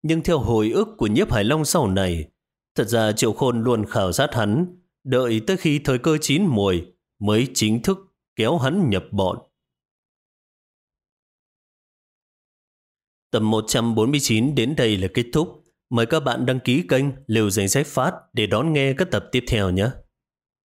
A: Nhưng theo hồi ức của Nhiếp Hải Long sau này, thật ra Triệu Khôn luôn khảo sát hắn, đợi tới khi thời cơ chín mùi mới chính thức kéo hắn nhập bọn. Tập 149 đến đây là kết thúc. Mời các bạn đăng ký kênh Liều Danh Sách Phát để đón nghe các tập tiếp theo nhé.